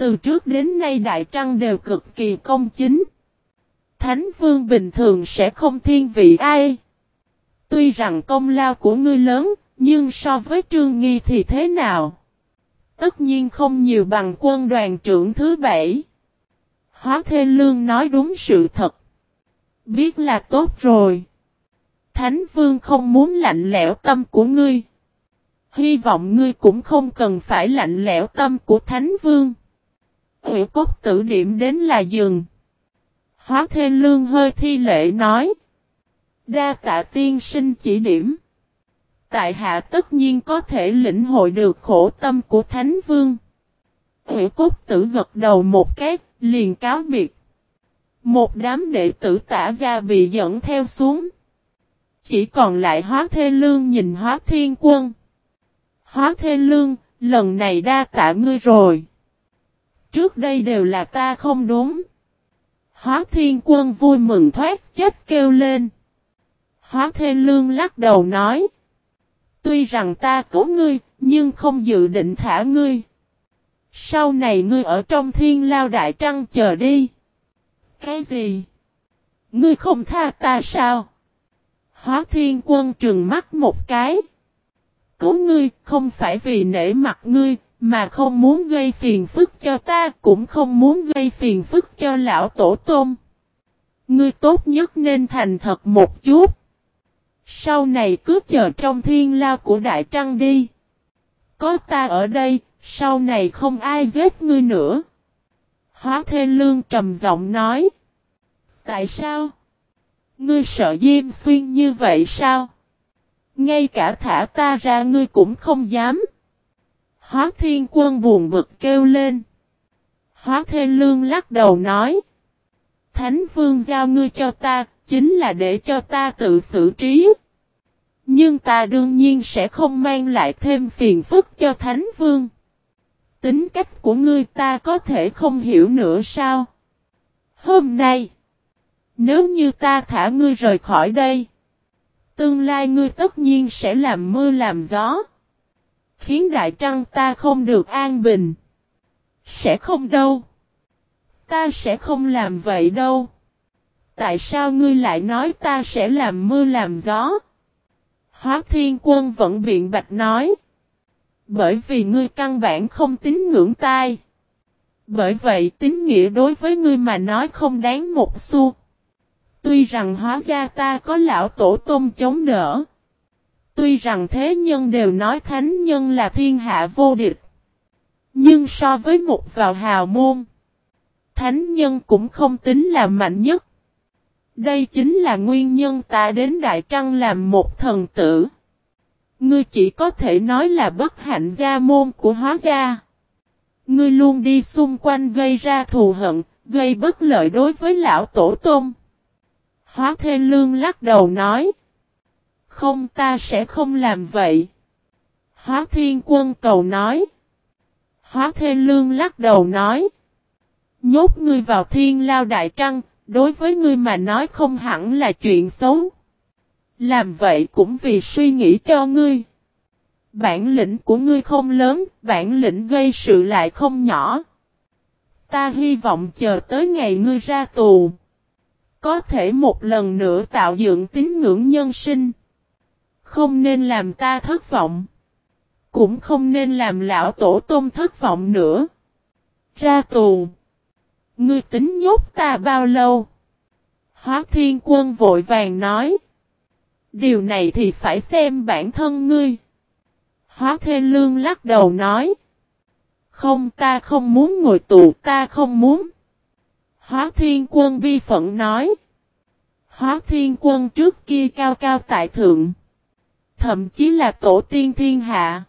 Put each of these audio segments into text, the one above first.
Từ trước đến nay Đại Trăng đều cực kỳ công chính. Thánh Vương bình thường sẽ không thiên vị ai. Tuy rằng công lao của ngươi lớn, nhưng so với Trương Nghi thì thế nào? Tất nhiên không nhiều bằng quân đoàn trưởng thứ bảy. Hóa Thê Lương nói đúng sự thật. Biết là tốt rồi. Thánh Vương không muốn lạnh lẽo tâm của ngươi. Hy vọng ngươi cũng không cần phải lạnh lẽo tâm của Thánh Vương. Ủy cốt tử điểm đến là dừng. Hóa Thê Lương hơi thi lễ nói. Đa tạ tiên sinh chỉ điểm. Tại hạ tất nhiên có thể lĩnh hội được khổ tâm của Thánh Vương. Ủy cốt tử gật đầu một cái, liền cáo biệt. Một đám đệ tử tả ra bị dẫn theo xuống. Chỉ còn lại hóa thê lương nhìn hóa thiên quân. Hóa thê lương, lần này đa tạ ngươi rồi. Trước đây đều là ta không đúng. Hóa thiên quân vui mừng thoát chết kêu lên. Hóa thê lương lắc đầu nói. Tuy rằng ta cứu ngươi, nhưng không dự định thả ngươi. Sau này ngươi ở trong thiên lao đại trăng chờ đi. Cái gì? Ngươi không tha ta sao? Hóa thiên quân trừng mắt một cái. Cứu ngươi không phải vì nể mặt ngươi, mà không muốn gây phiền phức cho ta, cũng không muốn gây phiền phức cho lão tổ tôm. Ngươi tốt nhất nên thành thật một chút. Sau này cứ chờ trong thiên lao của Đại Trăng đi. Có ta ở đây, sau này không ai giết ngươi nữa. Hóa Thê Lương trầm giọng nói. Tại sao? Ngươi sợ Diêm Xuyên như vậy sao? Ngay cả thả ta ra ngươi cũng không dám. Hóa Thiên Quân buồn bực kêu lên. Hóa Thê Lương lắc đầu nói. Thánh Vương giao ngươi cho ta, chính là để cho ta tự xử trí. Nhưng ta đương nhiên sẽ không mang lại thêm phiền phức cho Thánh Vương. Tính cách của ngươi ta có thể không hiểu nữa sao? Hôm nay, nếu như ta thả ngươi rời khỏi đây, tương lai ngươi tất nhiên sẽ làm mưa làm gió. Khiến đại trăng ta không được an bình. Sẽ không đâu. Ta sẽ không làm vậy đâu. Tại sao ngươi lại nói ta sẽ làm mưa làm gió? Hóa thiên quân vẫn biện bạch nói. Bởi vì ngươi căn bản không tín ngưỡng tai. Bởi vậy tín nghĩa đối với ngươi mà nói không đáng một xu. Tuy rằng hóa ra ta có lão tổ tôm chống đỡ. Tuy rằng thế nhân đều nói thánh nhân là thiên hạ vô địch. Nhưng so với một vào hào môn. Thánh nhân cũng không tính là mạnh nhất. Đây chính là nguyên nhân ta đến Đại Trăng làm một thần tử. Ngươi chỉ có thể nói là bất hạnh gia môn của hóa gia. Ngươi luôn đi xung quanh gây ra thù hận, gây bất lợi đối với lão tổ tôm. Hóa Thê Lương lắc đầu nói. Không ta sẽ không làm vậy. Hóa Thiên Quân cầu nói. Hóa Thê Lương lắc đầu nói. Nhốt ngươi vào thiên lao đại trăng, đối với ngươi mà nói không hẳn là chuyện xấu. Làm vậy cũng vì suy nghĩ cho ngươi. Bản lĩnh của ngươi không lớn, bản lĩnh gây sự lại không nhỏ. Ta hy vọng chờ tới ngày ngươi ra tù. Có thể một lần nữa tạo dựng tín ngưỡng nhân sinh. Không nên làm ta thất vọng. Cũng không nên làm lão tổ tôm thất vọng nữa. Ra tù. Ngươi tính nhốt ta bao lâu? Hóa thiên quân vội vàng nói. Điều này thì phải xem bản thân ngươi. Hóa thê lương lắc đầu nói. Không, ta không muốn ngồi tù, ta không muốn. Hóa thiên quân bi phận nói. Hóa thiên quân trước kia cao cao tại thượng. Thậm chí là tổ tiên thiên hạ.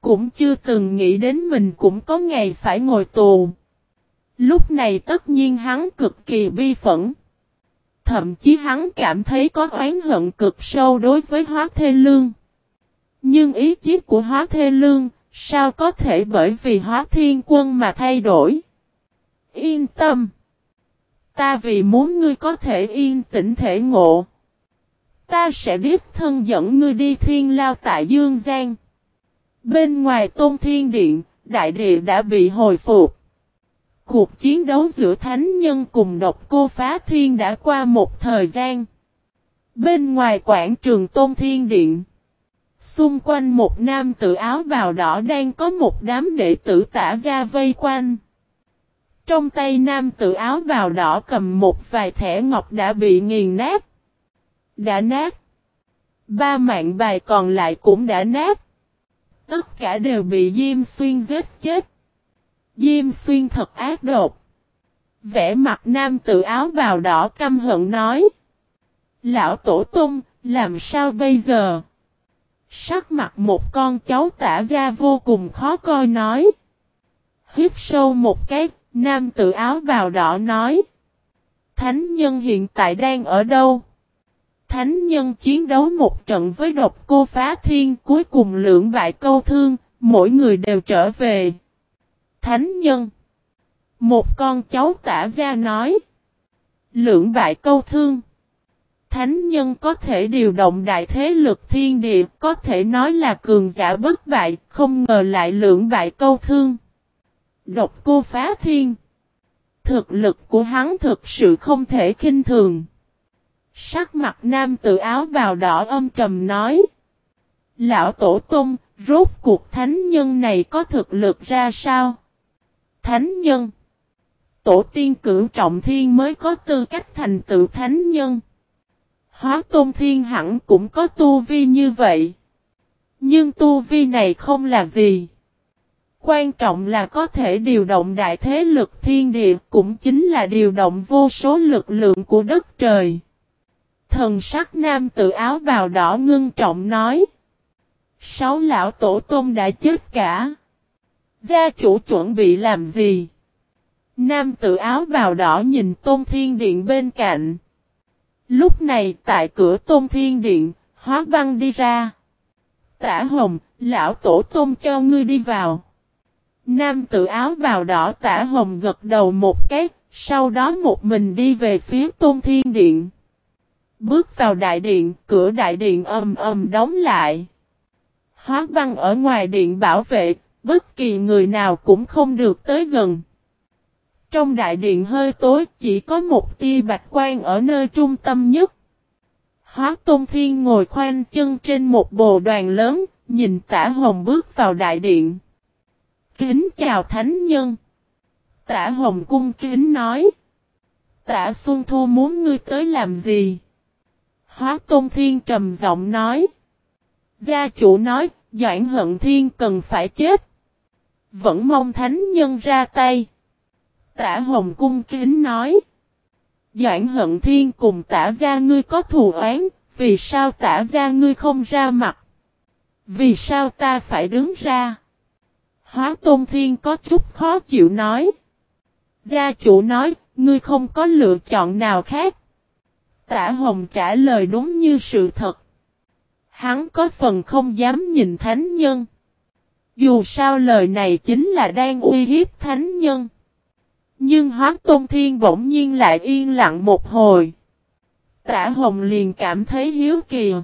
Cũng chưa từng nghĩ đến mình cũng có ngày phải ngồi tù. Lúc này tất nhiên hắn cực kỳ bi phẫn. Thậm chí hắn cảm thấy có oán hận cực sâu đối với hóa thê lương. Nhưng ý chí của hóa thê lương, sao có thể bởi vì hóa thiên quân mà thay đổi? Yên tâm! Ta vì muốn ngươi có thể yên tĩnh thể ngộ. Ta sẽ đích thân dẫn ngươi đi thiên lao tại Dương Giang. Bên ngoài tôn thiên điện, đại địa đã bị hồi phục. Cuộc chiến đấu giữa thánh nhân cùng độc cô phá thiên đã qua một thời gian. Bên ngoài quảng trường Tôn Thiên Điện. Xung quanh một nam tử áo bào đỏ đang có một đám đệ tử tả ra vây quanh. Trong tay nam tử áo bào đỏ cầm một vài thẻ ngọc đã bị nghiền nát. Đã nát. Ba mạng bài còn lại cũng đã nát. Tất cả đều bị Diêm Xuyên giết chết. Diêm Xuyên thật ác độc. Vẽ mặt nam tự áo bào đỏ căm hận nói. Lão Tổ Tung, làm sao bây giờ? Sắc mặt một con cháu tả ra vô cùng khó coi nói. Hiếp sâu một cái, nam tự áo bào đỏ nói. Thánh nhân hiện tại đang ở đâu? Thánh nhân chiến đấu một trận với độc cô phá thiên cuối cùng lưỡng bại câu thương, mỗi người đều trở về. Thánh nhân Một con cháu tả ra nói. Lưỡng bại câu thương. Thánh nhân có thể điều động đại thế lực thiên địa, có thể nói là cường giả bất bại, không ngờ lại lưỡng bại câu thương. Độc cô phá thiên. Thực lực của hắn thực sự không thể khinh thường. Sắc mặt nam tự áo bào đỏ âm trầm nói. Lão Tổ Tông, rốt cuộc thánh nhân này có thực lực ra sao? Thánh nhân. Tổ tiên cửu trọng thiên mới có tư cách thành tựu thánh nhân. Hóa tôn thiên hẳn cũng có tu vi như vậy. Nhưng tu vi này không là gì. Quan trọng là có thể điều động đại thế lực thiên địa cũng chính là điều động vô số lực lượng của đất trời. Thần sắc nam tự áo bào đỏ ngưng trọng nói. Sáu lão tổ tôm đã chết cả. Gia chủ chuẩn bị làm gì? Nam tự áo bào đỏ nhìn tôn thiên điện bên cạnh. Lúc này tại cửa tôn thiên điện, hóa băng đi ra. Tả hồng, lão tổ tôn cho ngươi đi vào. Nam tự áo bào đỏ tả hồng gật đầu một cái, sau đó một mình đi về phía tôn thiên điện. Bước vào đại điện, cửa đại điện ầm ầm đóng lại. Hóa băng ở ngoài điện bảo vệ, bất kỳ người nào cũng không được tới gần. Trong đại điện hơi tối chỉ có một tia bạch quan ở nơi trung tâm nhất. Hóa Tôn Thiên ngồi khoanh chân trên một bồ đoàn lớn, nhìn tả hồng bước vào đại điện. Kính chào thánh nhân. Tả hồng cung kính nói. Tả Xuân Thu muốn ngươi tới làm gì? Hóa Tôn Thiên trầm giọng nói. Gia chủ nói, Doãn Hận Thiên cần phải chết. Vẫn mong thánh nhân ra tay. Tả Hồng cung kính nói. Doãn hận thiên cùng tả gia ngươi có thù oán, vì sao tả gia ngươi không ra mặt? Vì sao ta phải đứng ra? Hóa tôn thiên có chút khó chịu nói. Gia chủ nói, ngươi không có lựa chọn nào khác. Tả hồng trả lời đúng như sự thật. Hắn có phần không dám nhìn thánh nhân. Dù sao lời này chính là đang uy hiếp thánh nhân. Nhưng hóa tôn thiên bỗng nhiên lại yên lặng một hồi. Tả hồng liền cảm thấy hiếu kỳ.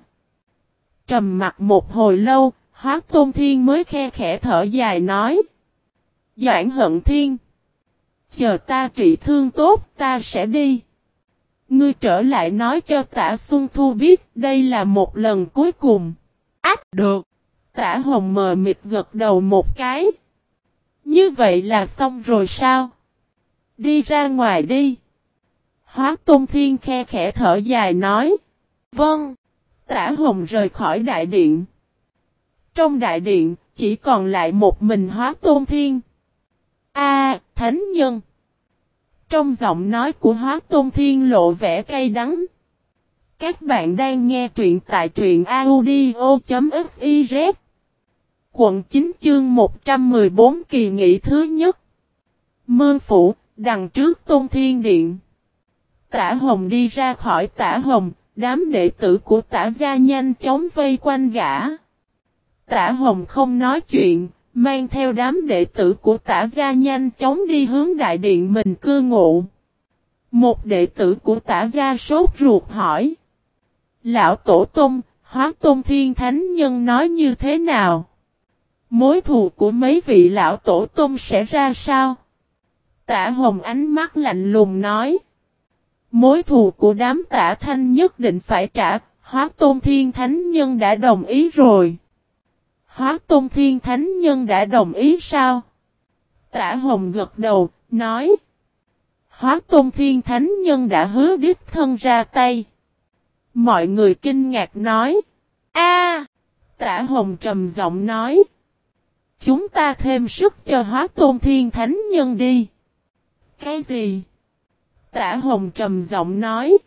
Trầm mặt một hồi lâu, hóa tôn thiên mới khe khẽ thở dài nói. Doãn hận thiên. Chờ ta trị thương tốt, ta sẽ đi. Ngươi trở lại nói cho tả Xuân Thu biết đây là một lần cuối cùng. Ách được. Tả hồng mờ mịt gật đầu một cái. Như vậy là xong rồi sao? Đi ra ngoài đi. Hóa Tôn Thiên khe khẽ thở dài nói. Vâng. Tả Hồng rời khỏi đại điện. Trong đại điện, chỉ còn lại một mình Hóa Tôn Thiên. A, Thánh Nhân. Trong giọng nói của Hóa Tôn Thiên lộ vẻ cay đắng. Các bạn đang nghe truyện tại truyện audio.fiz. Quận 9 chương 114 kỳ nghỉ thứ nhất. Mơ phủ, Đằng trước Tôn Thiên Điện. Tả Hồng đi ra khỏi Tả Hồng, đám đệ tử của Tả Gia nhanh chóng vây quanh gã. Tả Hồng không nói chuyện, mang theo đám đệ tử của Tả Gia nhanh chóng đi hướng đại điện mình cư ngụ. Một đệ tử của Tả Gia sốt ruột hỏi. Lão Tổ Tông, Hóa Tôn Thiên Thánh Nhân nói như thế nào? Mối thù của mấy vị Lão Tổ Tông sẽ ra sao? Tả hồng ánh mắt lạnh lùng nói. Mối thù của đám tả thanh nhất định phải trả, hóa tôn thiên thánh nhân đã đồng ý rồi. Hóa tôn thiên thánh nhân đã đồng ý sao? Tả hồng gật đầu, nói. Hóa tôn thiên thánh nhân đã hứa đích thân ra tay. Mọi người kinh ngạc nói. a Tả hồng trầm giọng nói. Chúng ta thêm sức cho hóa tôn thiên thánh nhân đi. Cái gì? Tả hồng trầm giọng nói.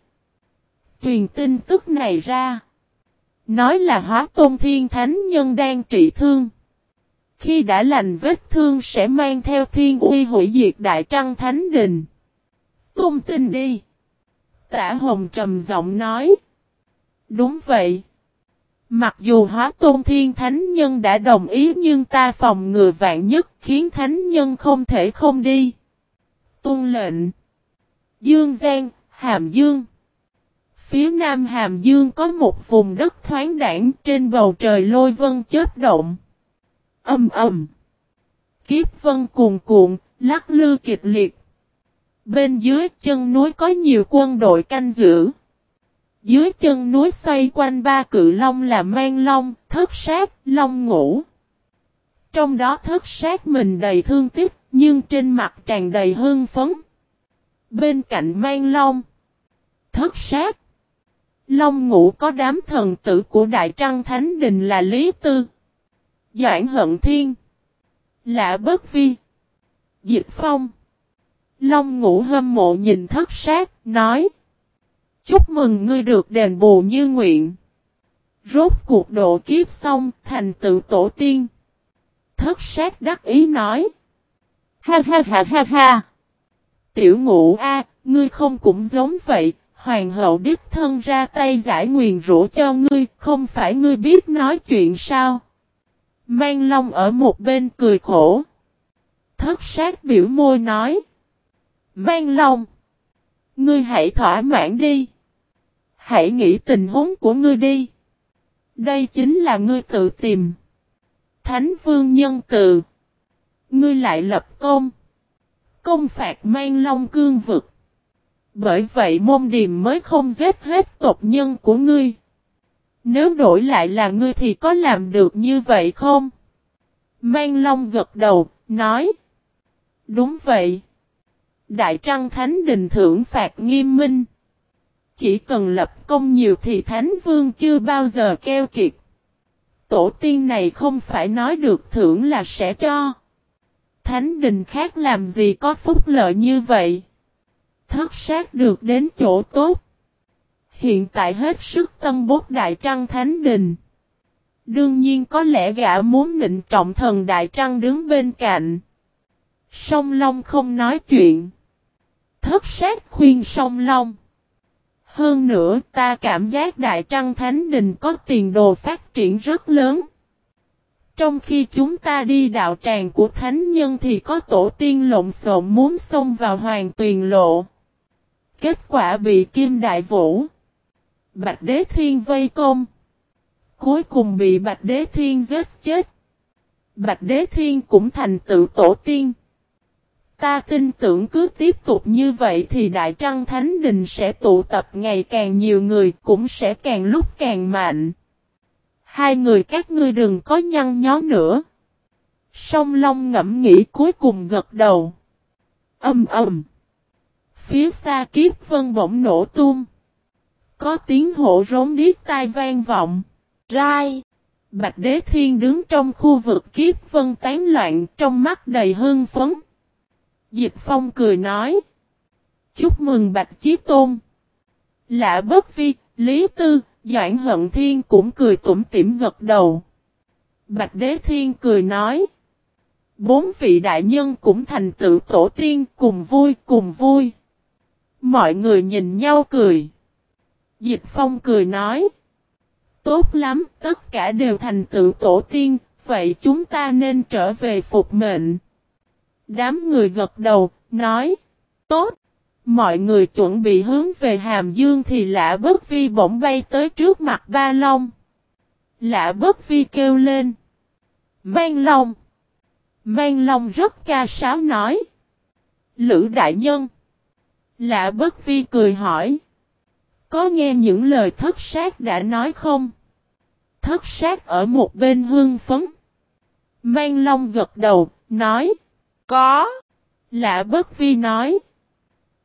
Truyền tin tức này ra. Nói là hóa tôn thiên thánh nhân đang trị thương. Khi đã lành vết thương sẽ mang theo thiên uy hủy diệt đại trăng thánh đình. Tôn tin đi. Tả hồng trầm giọng nói. Đúng vậy. Mặc dù hóa tôn thiên thánh nhân đã đồng ý nhưng ta phòng ngừa vạn nhất khiến thánh nhân không thể không đi. Tôn lệnh. Dương Giang, Hàm Dương. Phía nam Hàm Dương có một vùng đất thoáng đảng trên bầu trời lôi vân chết động. Âm ầm. Kiếp vân cuồn cuộn, lắc lư kịch liệt. Bên dưới chân núi có nhiều quân đội canh giữ. Dưới chân núi xoay quanh ba cự long là mang long, thất sát, long ngủ Trong đó thất sát mình đầy thương tiếc, nhưng trên mặt tràn đầy hương phấn. Bên cạnh mang long, thất sát, long ngũ có đám thần tử của Đại Trăng Thánh Đình là Lý Tư, Doãn Hận Thiên, Lạ Bất Vi, Dịch Phong. Long ngũ hâm mộ nhìn thất sát, nói. Chúc mừng ngươi được đền bù như nguyện. Rốt cuộc độ kiếp xong, thành tựu tổ tiên. Thất sát đắc ý nói. Ha ha ha ha ha. Tiểu ngũ A, ngươi không cũng giống vậy, hoàng hậu đích thân ra tay giải nguyền rũ cho ngươi, không phải ngươi biết nói chuyện sao? Mang Long ở một bên cười khổ. Thất sát biểu môi nói. Mang Long. Ngươi hãy thỏa mãn đi. Hãy nghĩ tình huống của ngươi đi. Đây chính là ngươi tự tìm. Thánh vương nhân từ. Ngươi lại lập công. Công phạt mang long cương vực. Bởi vậy môn điềm mới không giết hết tộc nhân của ngươi. Nếu đổi lại là ngươi thì có làm được như vậy không? Mang long gật đầu, nói. Đúng vậy. Đại Trăng Thánh Đình thưởng phạt nghiêm minh. Chỉ cần lập công nhiều thì Thánh Vương chưa bao giờ keo kiệt. Tổ tiên này không phải nói được thưởng là sẽ cho. Thánh Đình khác làm gì có phúc lợi như vậy. Thất sát được đến chỗ tốt. Hiện tại hết sức tân bốt Đại Trăng Thánh Đình. Đương nhiên có lẽ gã muốn nịnh trọng thần Đại Trăng đứng bên cạnh. Song Long không nói chuyện. Thất sát khuyên song long. Hơn nữa, ta cảm giác Đại Trăng Thánh Đình có tiền đồ phát triển rất lớn. Trong khi chúng ta đi đạo tràng của Thánh Nhân thì có tổ tiên lộn xộn muốn xông vào hoàng tuyền lộ. Kết quả bị Kim Đại Vũ. Bạch Đế Thiên vây công. Cuối cùng bị Bạch Đế Thiên giết chết. Bạch Đế Thiên cũng thành tựu tổ tiên. Ta tin tưởng cứ tiếp tục như vậy thì Đại Trăng Thánh Đình sẽ tụ tập ngày càng nhiều người, cũng sẽ càng lúc càng mạnh. Hai người các ngươi đừng có nhăn nhó nữa. Song Long ngẫm nghĩ cuối cùng gật đầu. Âm ầm. Phía xa kiếp vân bỗng nổ tung. Có tiếng hộ rống điếc tai vang vọng. Rai. Bạch Đế Thiên đứng trong khu vực kiếp vân tán loạn trong mắt đầy hương phấn. Dịch Phong cười nói. Chúc mừng Bạch Chí Tôn. Lạ bất vi, Lý Tư, Doãn Hận Thiên cũng cười tủm tỉm gật đầu. Bạch Đế Thiên cười nói. Bốn vị đại nhân cũng thành tựu tổ tiên cùng vui cùng vui. Mọi người nhìn nhau cười. Dịch Phong cười nói. Tốt lắm, tất cả đều thành tựu tổ tiên, vậy chúng ta nên trở về phục mệnh. Đám người gật đầu, nói. Tốt. Mọi người chuẩn bị hướng về Hàm Dương thì lạ bất vi bỗng bay tới trước mặt ba long. Lạ bất vi kêu lên. Mang long. Mang long rất ca sáo nói. Lữ Đại Nhân. Lạ bất vi cười hỏi. Có nghe những lời thất sát đã nói không? Thất sát ở một bên hương phấn. Mang Long gật đầu, nói. Có. Lạ bất vi nói.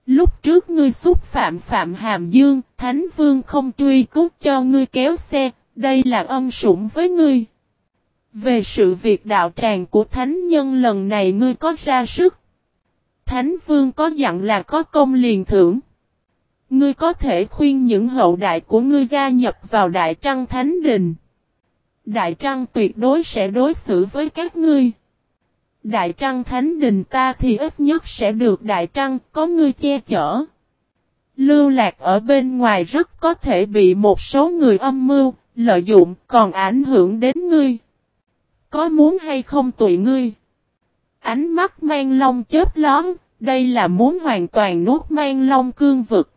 Lúc trước ngươi xúc phạm Phạm Hàm Dương, Thánh Vương không truy cứu cho ngươi kéo xe, đây là ân sủng với ngươi. Về sự việc đạo tràng của Thánh Nhân lần này ngươi có ra sức. Thánh Vương có dặn là có công liền thưởng. Ngươi có thể khuyên những hậu đại của ngươi gia nhập vào Đại Trăng Thánh Đình. Đại Trăng tuyệt đối sẽ đối xử với các ngươi. Đại Trăng Thánh Đình ta thì ít nhất sẽ được Đại Trăng có ngươi che chở. Lưu lạc ở bên ngoài rất có thể bị một số người âm mưu, lợi dụng còn ảnh hưởng đến ngươi. Có muốn hay không tụi ngươi? Ánh mắt mang long chớp lón, đây là muốn hoàn toàn nuốt mang long cương vực.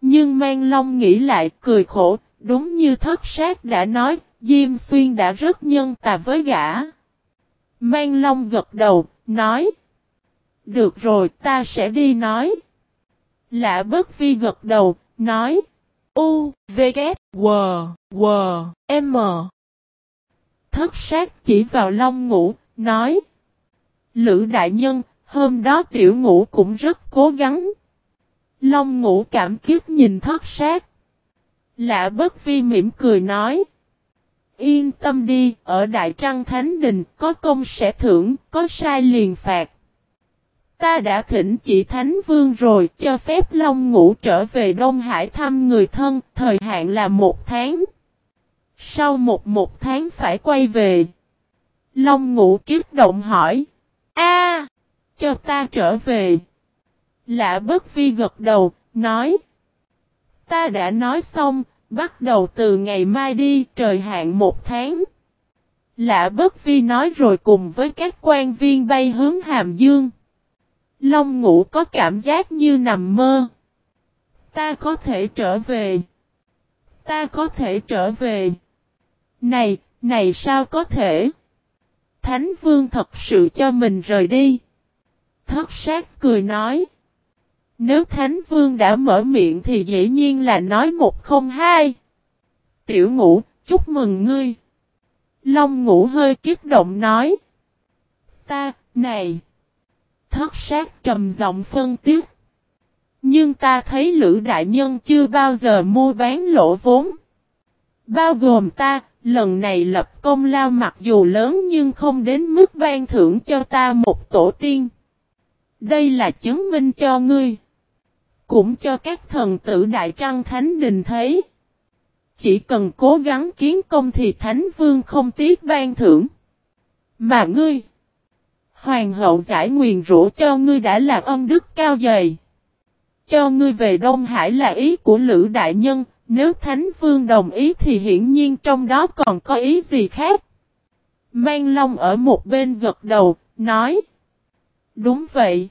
Nhưng mang long nghĩ lại cười khổ, đúng như thất sát đã nói, Diêm Xuyên đã rất nhân tà với gã. Mang long gật đầu, nói. Được rồi ta sẽ đi nói. Lạ bất vi gật đầu, nói. U, V, K, W, W, M. Thất sát chỉ vào long ngủ, nói. Lữ đại nhân, hôm đó tiểu ngũ cũng rất cố gắng. Long ngũ cảm kiếp nhìn thất sát. Lạ bất vi mỉm cười nói. Yên tâm đi, ở Đại Trăng Thánh Đình, có công sẽ thưởng, có sai liền phạt. Ta đã thỉnh chỉ Thánh Vương rồi, cho phép Long Ngũ trở về Đông Hải thăm người thân, thời hạn là một tháng. Sau một một tháng phải quay về. Long Ngũ kiếp động hỏi. A, cho ta trở về. Lạ bất vi gật đầu, nói. Ta đã nói xong, Bắt đầu từ ngày mai đi, trời hạn một tháng. Lạ bất vi nói rồi cùng với các quan viên bay hướng Hàm Dương. Long ngủ có cảm giác như nằm mơ. Ta có thể trở về. Ta có thể trở về. Này, này sao có thể? Thánh vương thật sự cho mình rời đi. Thất sát cười nói. Nếu Thánh Vương đã mở miệng thì dĩ nhiên là nói một không hai. Tiểu ngũ, chúc mừng ngươi. Long ngũ hơi kiếp động nói. Ta, này. Thất sát trầm giọng phân tiếc. Nhưng ta thấy Lữ Đại Nhân chưa bao giờ mua bán lỗ vốn. Bao gồm ta, lần này lập công lao mặc dù lớn nhưng không đến mức ban thưởng cho ta một tổ tiên. Đây là chứng minh cho ngươi. Cũng cho các thần tử Đại Trăng Thánh Đình thấy. Chỉ cần cố gắng kiến công thì Thánh Vương không tiếc ban thưởng. Mà ngươi, Hoàng hậu giải nguyền rũ cho ngươi đã là ân đức cao dày. Cho ngươi về Đông Hải là ý của Lữ Đại Nhân, nếu Thánh Vương đồng ý thì hiển nhiên trong đó còn có ý gì khác. Mang Long ở một bên gật đầu, nói. Đúng vậy.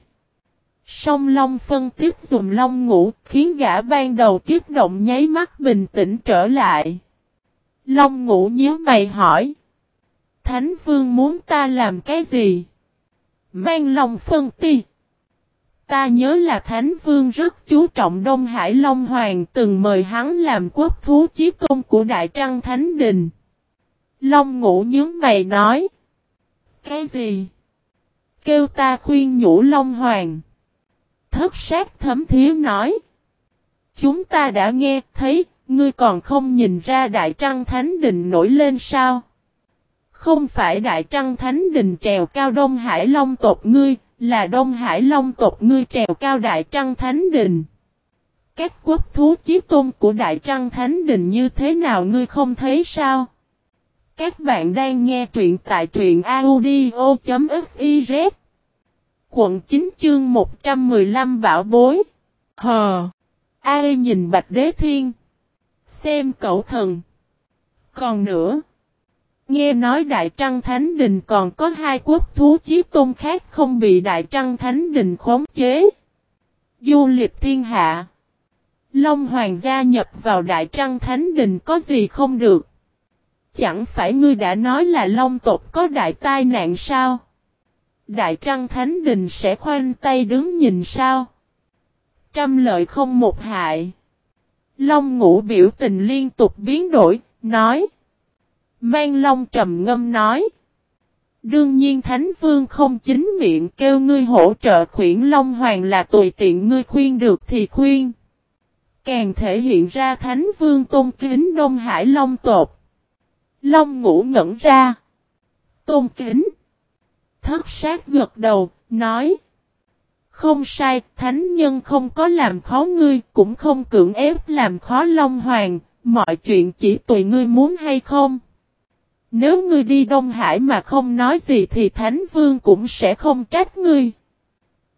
Song Long phân tiếp dùm Long ngủ, khiến gã ban đầu kiếp động nháy mắt bình tĩnh trở lại. Long ngủ nhớ mày hỏi. Thánh Vương muốn ta làm cái gì? Mang Long phân tiếp Ta nhớ là Thánh Vương rất chú trọng Đông Hải Long Hoàng từng mời hắn làm quốc thú chí tôn của Đại Trăng Thánh Đình. Long ngủ nhớ mày nói. Cái gì? Kêu ta khuyên nhủ Long Hoàng thất sát thấm thiếu nói. Chúng ta đã nghe, thấy, ngươi còn không nhìn ra Đại Trăng Thánh Đình nổi lên sao? Không phải Đại Trăng Thánh Đình trèo cao Đông Hải Long tộc ngươi, là Đông Hải Long tộc ngươi trèo cao Đại Trăng Thánh Đình. Các quốc thú chiếc tôn của Đại Trăng Thánh Đình như thế nào ngươi không thấy sao? Các bạn đang nghe truyện tại truyện audio.fiz quận 9 chương 115 bảo bối. Hờ. Ai nhìn Bạch Đế Thiên. Xem cậu thần. Còn nữa. Nghe nói Đại Trăng Thánh Đình còn có hai quốc thú chí tôn khác không bị Đại Trăng Thánh Đình khống chế. Du lịch thiên hạ. Long Hoàng gia nhập vào Đại Trăng Thánh Đình có gì không được. Chẳng phải ngươi đã nói là Long tộc có đại tai nạn sao? Đại Trăng Thánh Đình sẽ khoanh tay đứng nhìn sao? Trăm lợi không một hại. Long ngũ biểu tình liên tục biến đổi, nói. Mang Long trầm ngâm nói. Đương nhiên Thánh Vương không chính miệng kêu ngươi hỗ trợ khuyển Long Hoàng là tùy tiện ngươi khuyên được thì khuyên. Càng thể hiện ra Thánh Vương tôn kính Đông Hải Long tột. Long ngủ ngẩn ra. Tôn kính. Thất sát gật đầu, nói. Không sai, thánh nhân không có làm khó ngươi, cũng không cưỡng ép làm khó Long Hoàng, mọi chuyện chỉ tùy ngươi muốn hay không. Nếu ngươi đi Đông Hải mà không nói gì thì Thánh Vương cũng sẽ không trách ngươi.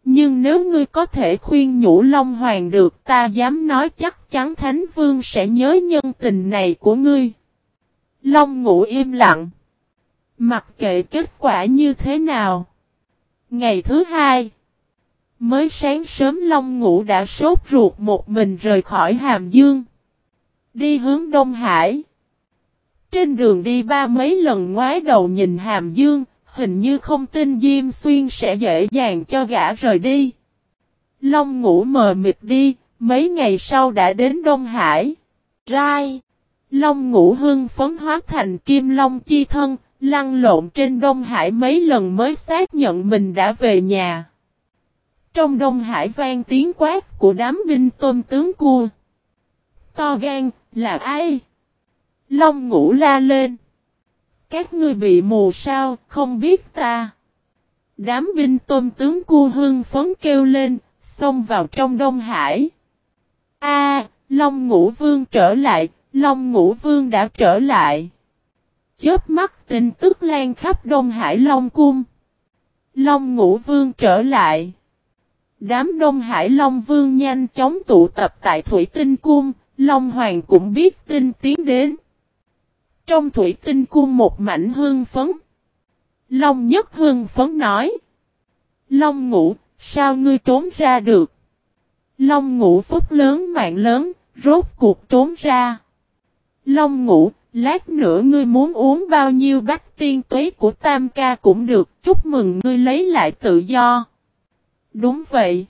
Nhưng nếu ngươi có thể khuyên nhủ Long Hoàng được, ta dám nói chắc chắn Thánh Vương sẽ nhớ nhân tình này của ngươi. Long ngủ im lặng. Mặc kệ kết quả như thế nào. Ngày thứ hai. Mới sáng sớm Long ngủ đã sốt ruột một mình rời khỏi Hàm Dương. Đi hướng Đông Hải. Trên đường đi ba mấy lần ngoái đầu nhìn Hàm Dương, hình như không tin Diêm Xuyên sẽ dễ dàng cho gã rời đi. Long Ngũ mờ mịt đi, mấy ngày sau đã đến Đông Hải. Rai. Long Ngũ hưng phấn hóa thành Kim Long chi thân, lăn lộn trên Đông Hải mấy lần mới xác nhận mình đã về nhà. Trong Đông Hải vang tiếng quát của đám binh tôm tướng cua. To gan, là ai? Long ngủ la lên. Các ngươi bị mù sao, không biết ta. Đám binh tôm tướng cua hưng phấn kêu lên, xông vào trong Đông Hải. A, Long Ngũ Vương trở lại, Long Ngũ Vương đã trở lại. Chớp mắt tin tức lan khắp Đông Hải Long Cung. Long Ngũ Vương trở lại. Đám Đông Hải Long Vương nhanh chóng tụ tập tại Thủy Tinh Cung, Long Hoàng cũng biết tin tiến đến. Trong Thủy Tinh Cung một mảnh hương phấn. Long Nhất hương phấn nói. Long ngủ sao ngươi trốn ra được? Long ngủ phúc lớn mạng lớn, rốt cuộc trốn ra. Long ngủ lát nữa ngươi muốn uống bao nhiêu bát tiên tuế của Tam Ca cũng được, chúc mừng ngươi lấy lại tự do. Đúng vậy.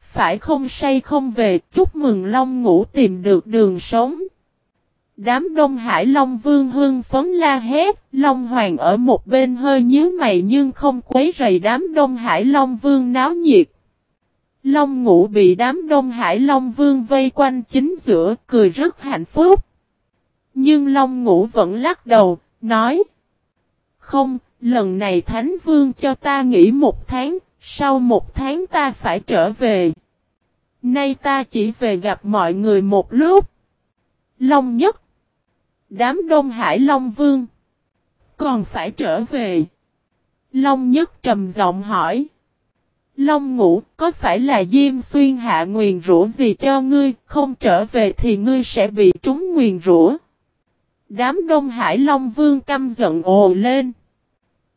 Phải không say không về, chúc mừng Long ngủ tìm được đường sống. Đám Đông Hải Long Vương hưng phấn la hét, Long Hoàng ở một bên hơi nhíu mày nhưng không quấy rầy đám Đông Hải Long Vương náo nhiệt. Long Ngũ bị đám Đông Hải Long Vương vây quanh chính giữa, cười rất hạnh phúc. Nhưng Long Ngũ vẫn lắc đầu, nói. Không, lần này Thánh Vương cho ta nghỉ một tháng, sau một tháng ta phải trở về. Nay ta chỉ về gặp mọi người một lúc. Long nhất. Đám Đông Hải Long Vương. Còn phải trở về. Long nhất trầm giọng hỏi. Long ngũ có phải là Diêm Xuyên hạ nguyền rủa gì cho ngươi, không trở về thì ngươi sẽ bị trúng nguyền rủa. Đám Đông Hải Long Vương căm giận ồ lên.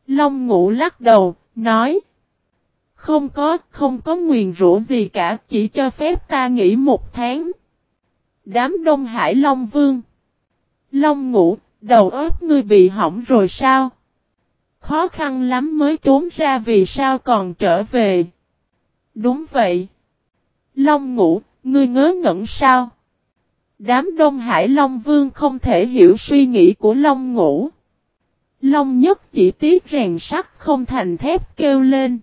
Long ngũ lắc đầu, nói. Không có, không có nguyền rủa gì cả, chỉ cho phép ta nghỉ một tháng. Đám Đông Hải Long Vương. Long ngủ, đầu óc ngươi bị hỏng rồi sao? Khó khăn lắm mới trốn ra vì sao còn trở về. Đúng vậy. Long ngủ, ngươi ngớ ngẩn sao? Đám Đông Hải Long Vương không thể hiểu suy nghĩ của Long ngủ. Long nhất chỉ tiếc rèn sắt không thành thép kêu lên.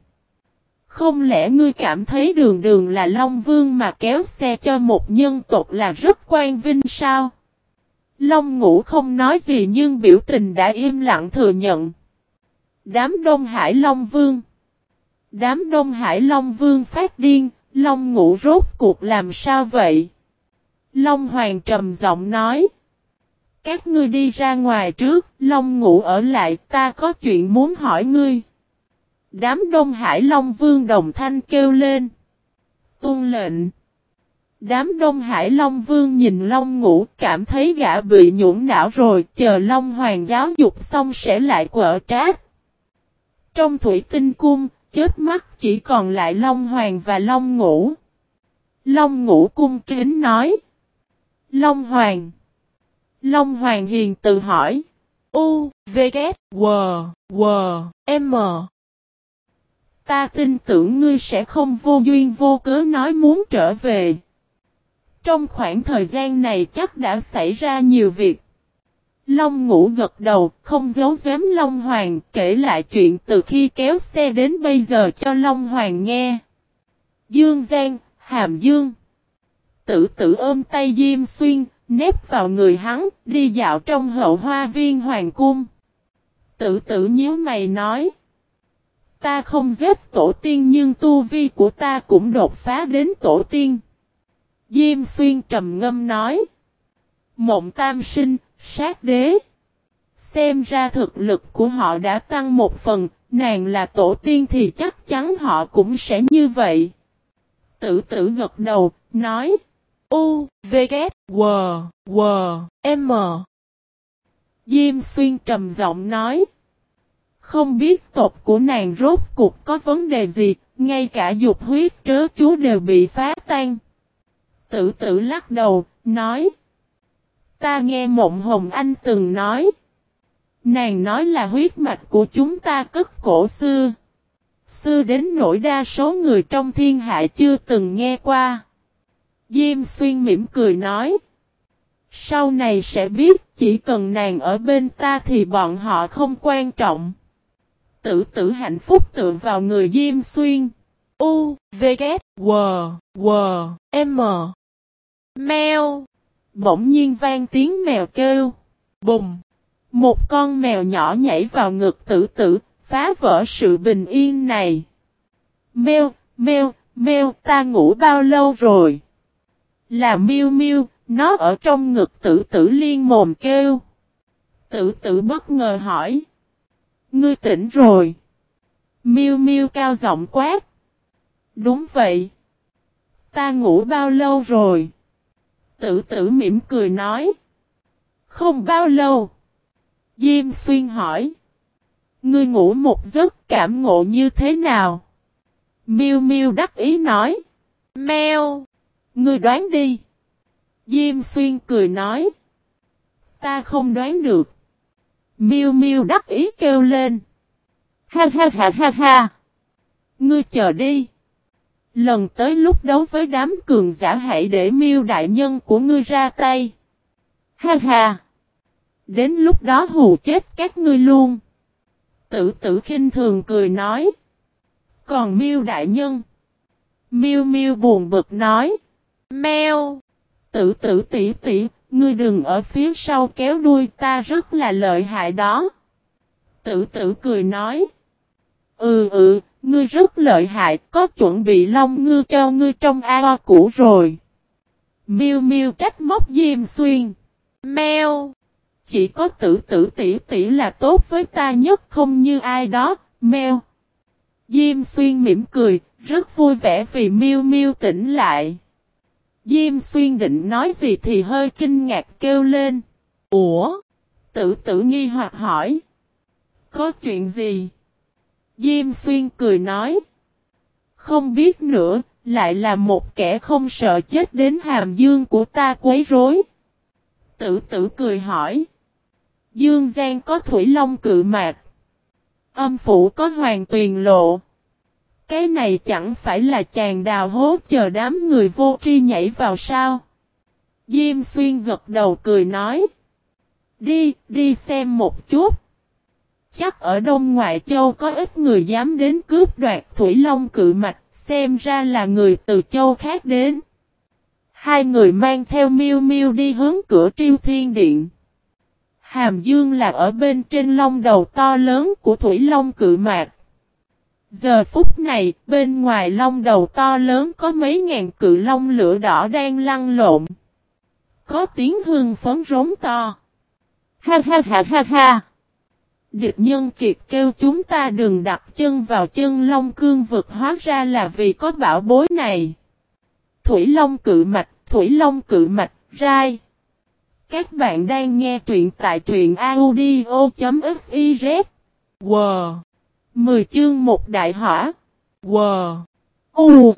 Không lẽ ngươi cảm thấy đường đường là Long Vương mà kéo xe cho một nhân tộc là rất quan vinh sao? Long ngũ không nói gì nhưng biểu tình đã im lặng thừa nhận. Đám Đông Hải Long Vương Đám Đông Hải Long Vương phát điên, Long ngũ rốt cuộc làm sao vậy? Long Hoàng trầm giọng nói. Các ngươi đi ra ngoài trước, Long ngũ ở lại, ta có chuyện muốn hỏi ngươi. Đám Đông Hải Long Vương đồng thanh kêu lên. Tôn lệnh. Đám Đông Hải Long Vương nhìn Long Ngũ cảm thấy gã bị nhũng não rồi, chờ Long Hoàng giáo dục xong sẽ lại quở trát. Trong thủy tinh cung, chết mắt chỉ còn lại Long Hoàng và Long Ngũ. Long Ngũ cung kính nói. Long Hoàng. Long Hoàng hiền từ hỏi. U, V, K, W, W, M. Ta tin tưởng ngươi sẽ không vô duyên vô cớ nói muốn trở về. Trong khoảng thời gian này chắc đã xảy ra nhiều việc. Long ngủ gật đầu, không giấu giếm Long Hoàng, kể lại chuyện từ khi kéo xe đến bây giờ cho Long Hoàng nghe. Dương Giang, Hàm Dương. Tử tử ôm tay Diêm Xuyên, nếp vào người hắn, đi dạo trong hậu hoa viên Hoàng Cung. Tử tử nhíu mày nói. Ta không giết tổ tiên nhưng tu vi của ta cũng đột phá đến tổ tiên. Diêm xuyên trầm ngâm nói. Mộng tam sinh, sát đế. Xem ra thực lực của họ đã tăng một phần, nàng là tổ tiên thì chắc chắn họ cũng sẽ như vậy. Tử tử gật đầu, nói. U, V, K, W, W, M. Diêm xuyên trầm giọng nói. Không biết tộc của nàng rốt cuộc có vấn đề gì, ngay cả dục huyết trớ chú đều bị phá tan. Tử tử lắc đầu, nói. Ta nghe Mộng Hồng Anh từng nói. Nàng nói là huyết mạch của chúng ta cất cổ xưa. Xưa đến nỗi đa số người trong thiên hạ chưa từng nghe qua. Diêm xuyên mỉm cười nói. Sau này sẽ biết chỉ cần nàng ở bên ta thì bọn họ không quan trọng tử tử hạnh phúc tựa vào người Diêm Xuyên. U, V, K, W, W, M. Mèo. Bỗng nhiên vang tiếng mèo kêu. Bùng. Một con mèo nhỏ nhảy vào ngực tử tử, phá vỡ sự bình yên này. Mèo, mèo, mèo, ta ngủ bao lâu rồi? Là miêu miêu, nó ở trong ngực tử tử liên mồm kêu. Tử tử bất ngờ hỏi. Ngươi tỉnh rồi. Miêu miêu cao giọng quát. Đúng vậy. Ta ngủ bao lâu rồi? Tử tử mỉm cười nói. Không bao lâu. Diêm xuyên hỏi. Ngươi ngủ một giấc cảm ngộ như thế nào? Miêu miêu đắc ý nói. Mèo. Ngươi đoán đi. Diêm xuyên cười nói. Ta không đoán được. Miu Miu đắc ý kêu lên. Ha ha ha ha ha. Ngươi chờ đi. Lần tới lúc đấu với đám cường giả hãy để miêu đại nhân của ngươi ra tay. Ha ha. Đến lúc đó hù chết các ngươi luôn. Tử tử khinh thường cười nói. Còn miêu đại nhân. Miu miêu buồn bực nói. Mèo. Tử tử tỷ tỷ, Ngươi đừng ở phía sau kéo đuôi ta rất là lợi hại đó. Tử tử cười nói. Ừ ừ, ngươi rất lợi hại, có chuẩn bị long ngư cho ngươi trong ao cũ rồi. Miêu miêu trách móc Diêm Xuyên. Mèo. Chỉ có tử tử tỷ tỷ là tốt với ta nhất không như ai đó, mèo. Diêm Xuyên mỉm cười, rất vui vẻ vì miêu miêu tỉnh lại. Diêm xuyên định nói gì thì hơi kinh ngạc kêu lên. Ủa? Tử tử nghi hoặc hỏi. Có chuyện gì? Diêm xuyên cười nói. Không biết nữa, lại là một kẻ không sợ chết đến hàm dương của ta quấy rối. Tử tử cười hỏi. Dương Giang có thủy long cự mạc. Âm phủ có hoàng tuyền lộ. Cái này chẳng phải là chàng đào hố chờ đám người vô tri nhảy vào sao? Diêm xuyên gật đầu cười nói. Đi, đi xem một chút. Chắc ở Đông Ngoại Châu có ít người dám đến cướp đoạt Thủy Long cự mạch, xem ra là người từ châu khác đến. Hai người mang theo miêu miêu đi hướng cửa triêu thiên điện. Hàm Dương là ở bên trên long đầu to lớn của Thủy Long cự mạch. Giờ phút này, bên ngoài long đầu to lớn có mấy ngàn cự long lửa đỏ đang lăn lộn. Có tiếng hương phấn rống to. Ha ha ha ha ha. Địch nhân kiệt kêu chúng ta đừng đặt chân vào chân long cương vực hóa ra là vì có bảo bối này. Thủy long cự mạch, thủy long cự mạch, rai. Các bạn đang nghe truyện tại truyện audio.fiz. Wow. Mười chương một đại hỏa. Wow. U.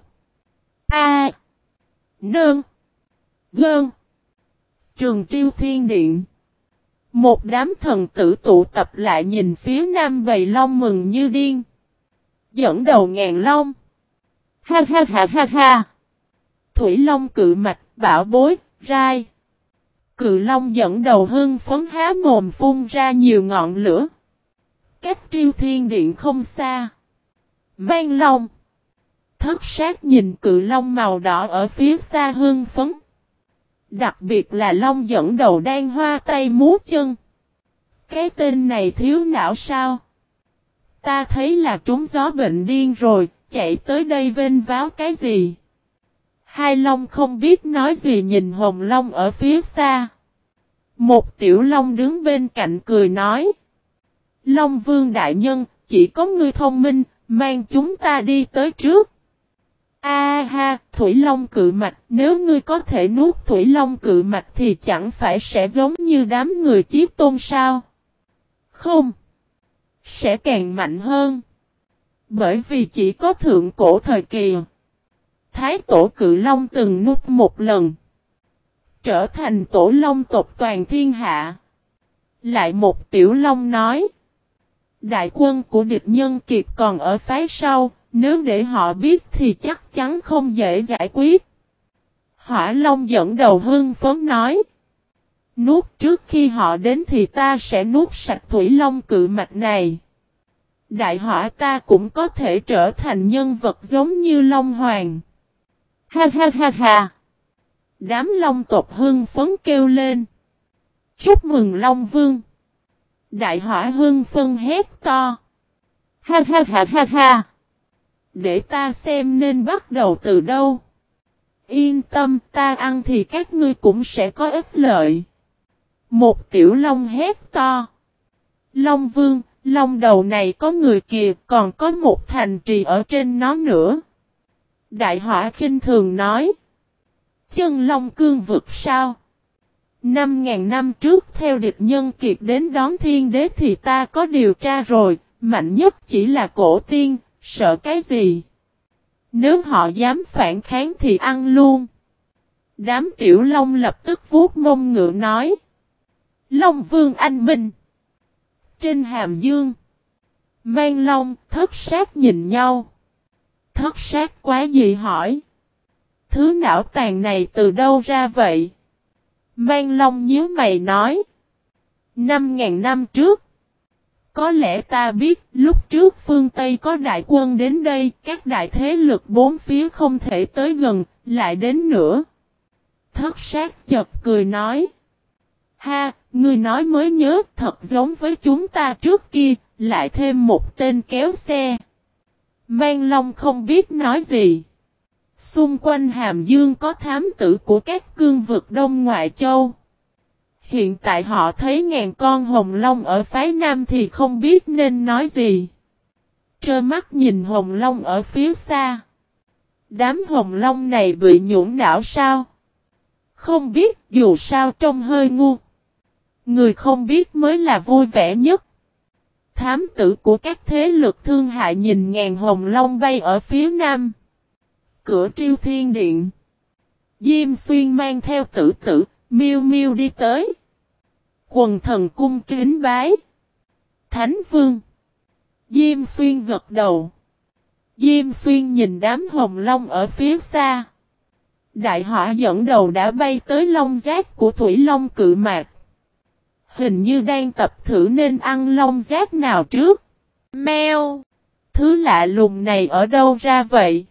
A. Nương. Gơn. Trường Triêu Thiên Điện. Một đám thần tử tụ tập lại nhìn phía nam bầy long mừng như điên. dẫn đầu ngàn long. Ha ha ha ha ha. Thủy Long cự mạch, bảo bối, rai. Cự Long dẫn đầu hưng phấn há mồm phun ra nhiều ngọn lửa. Cách triêu thiên điện không xa. Mang Long. Thất sát nhìn cự Long màu đỏ ở phía xa hưng phấn. Đặc biệt là Long dẫn đầu đang hoa tay múa chân. Cái tên này thiếu não sao? Ta thấy là trúng gió bệnh điên rồi, chạy tới đây vênh váo cái gì? Hai Long không biết nói gì nhìn Hồng Long ở phía xa. Một tiểu Long đứng bên cạnh cười nói. Long Vương Đại Nhân, chỉ có ngươi thông minh, mang chúng ta đi tới trước. A ha, Thủy Long cự mạch, nếu ngươi có thể nuốt Thủy Long cự mạch thì chẳng phải sẽ giống như đám người chiếc tôn sao? Không. Sẽ càng mạnh hơn. Bởi vì chỉ có thượng cổ thời kỳ. Thái tổ cự long từng nuốt một lần. Trở thành tổ long tộc toàn thiên hạ. Lại một tiểu long nói. Đại quân của địch nhân kiệt còn ở phái sau. Nếu để họ biết thì chắc chắn không dễ giải quyết. Hỏa long dẫn đầu hưng phấn nói. Nuốt trước khi họ đến thì ta sẽ nuốt sạch thủy long cự mạch này. Đại hỏa ta cũng có thể trở thành nhân vật giống như Long Hoàng. Ha ha ha ha. Đám Long tộc hưng phấn kêu lên. Chúc mừng Long Vương. Đại hỏa hưng phân hét to. Ha ha ha ha ha. Để ta xem nên bắt đầu từ đâu. Yên tâm ta ăn thì các ngươi cũng sẽ có ích lợi. Một tiểu long hét to. Long vương, long đầu này có người kìa, còn có một thành trì ở trên nó nữa. Đại hỏa khinh thường nói. Chân long cương vực sao? Năm ngàn năm trước theo địch nhân kiệt đến đón thiên đế thì ta có điều tra rồi, mạnh nhất chỉ là cổ tiên, sợ cái gì? Nếu họ dám phản kháng thì ăn luôn. Đám tiểu long lập tức vuốt mông ngựa nói. Long Vương Anh Minh. Trên hàm dương. Mang Long, thất sát nhìn nhau. Thất sát quá gì hỏi. Thứ não tàn này từ đâu ra vậy? Mang Long nhớ mày nói. Năm ngàn năm trước. Có lẽ ta biết lúc trước phương Tây có đại quân đến đây, các đại thế lực bốn phía không thể tới gần, lại đến nữa. Thất sát chật cười nói. Ha, Người nói mới nhớ thật giống với chúng ta trước kia, lại thêm một tên kéo xe. Mang Long không biết nói gì. Xung quanh Hàm Dương có thám tử của các cương vực Đông Ngoại Châu. Hiện tại họ thấy ngàn con hồng long ở phái Nam thì không biết nên nói gì. Trơ mắt nhìn hồng long ở phía xa. Đám hồng long này bị nhũng não sao? Không biết dù sao trông hơi ngu. Người không biết mới là vui vẻ nhất. Thám tử của các thế lực thương hại nhìn ngàn hồng long bay ở phía nam. Cửa triêu thiên điện. Diêm xuyên mang theo tử tử, miêu miêu đi tới. Quần thần cung kính bái. Thánh vương. Diêm xuyên gật đầu. Diêm xuyên nhìn đám hồng long ở phía xa. Đại họa dẫn đầu đã bay tới long giác của Thủy Long cự mạc. Hình như đang tập thử nên ăn long giác nào trước. Mèo! Thứ lạ lùng này ở đâu ra vậy?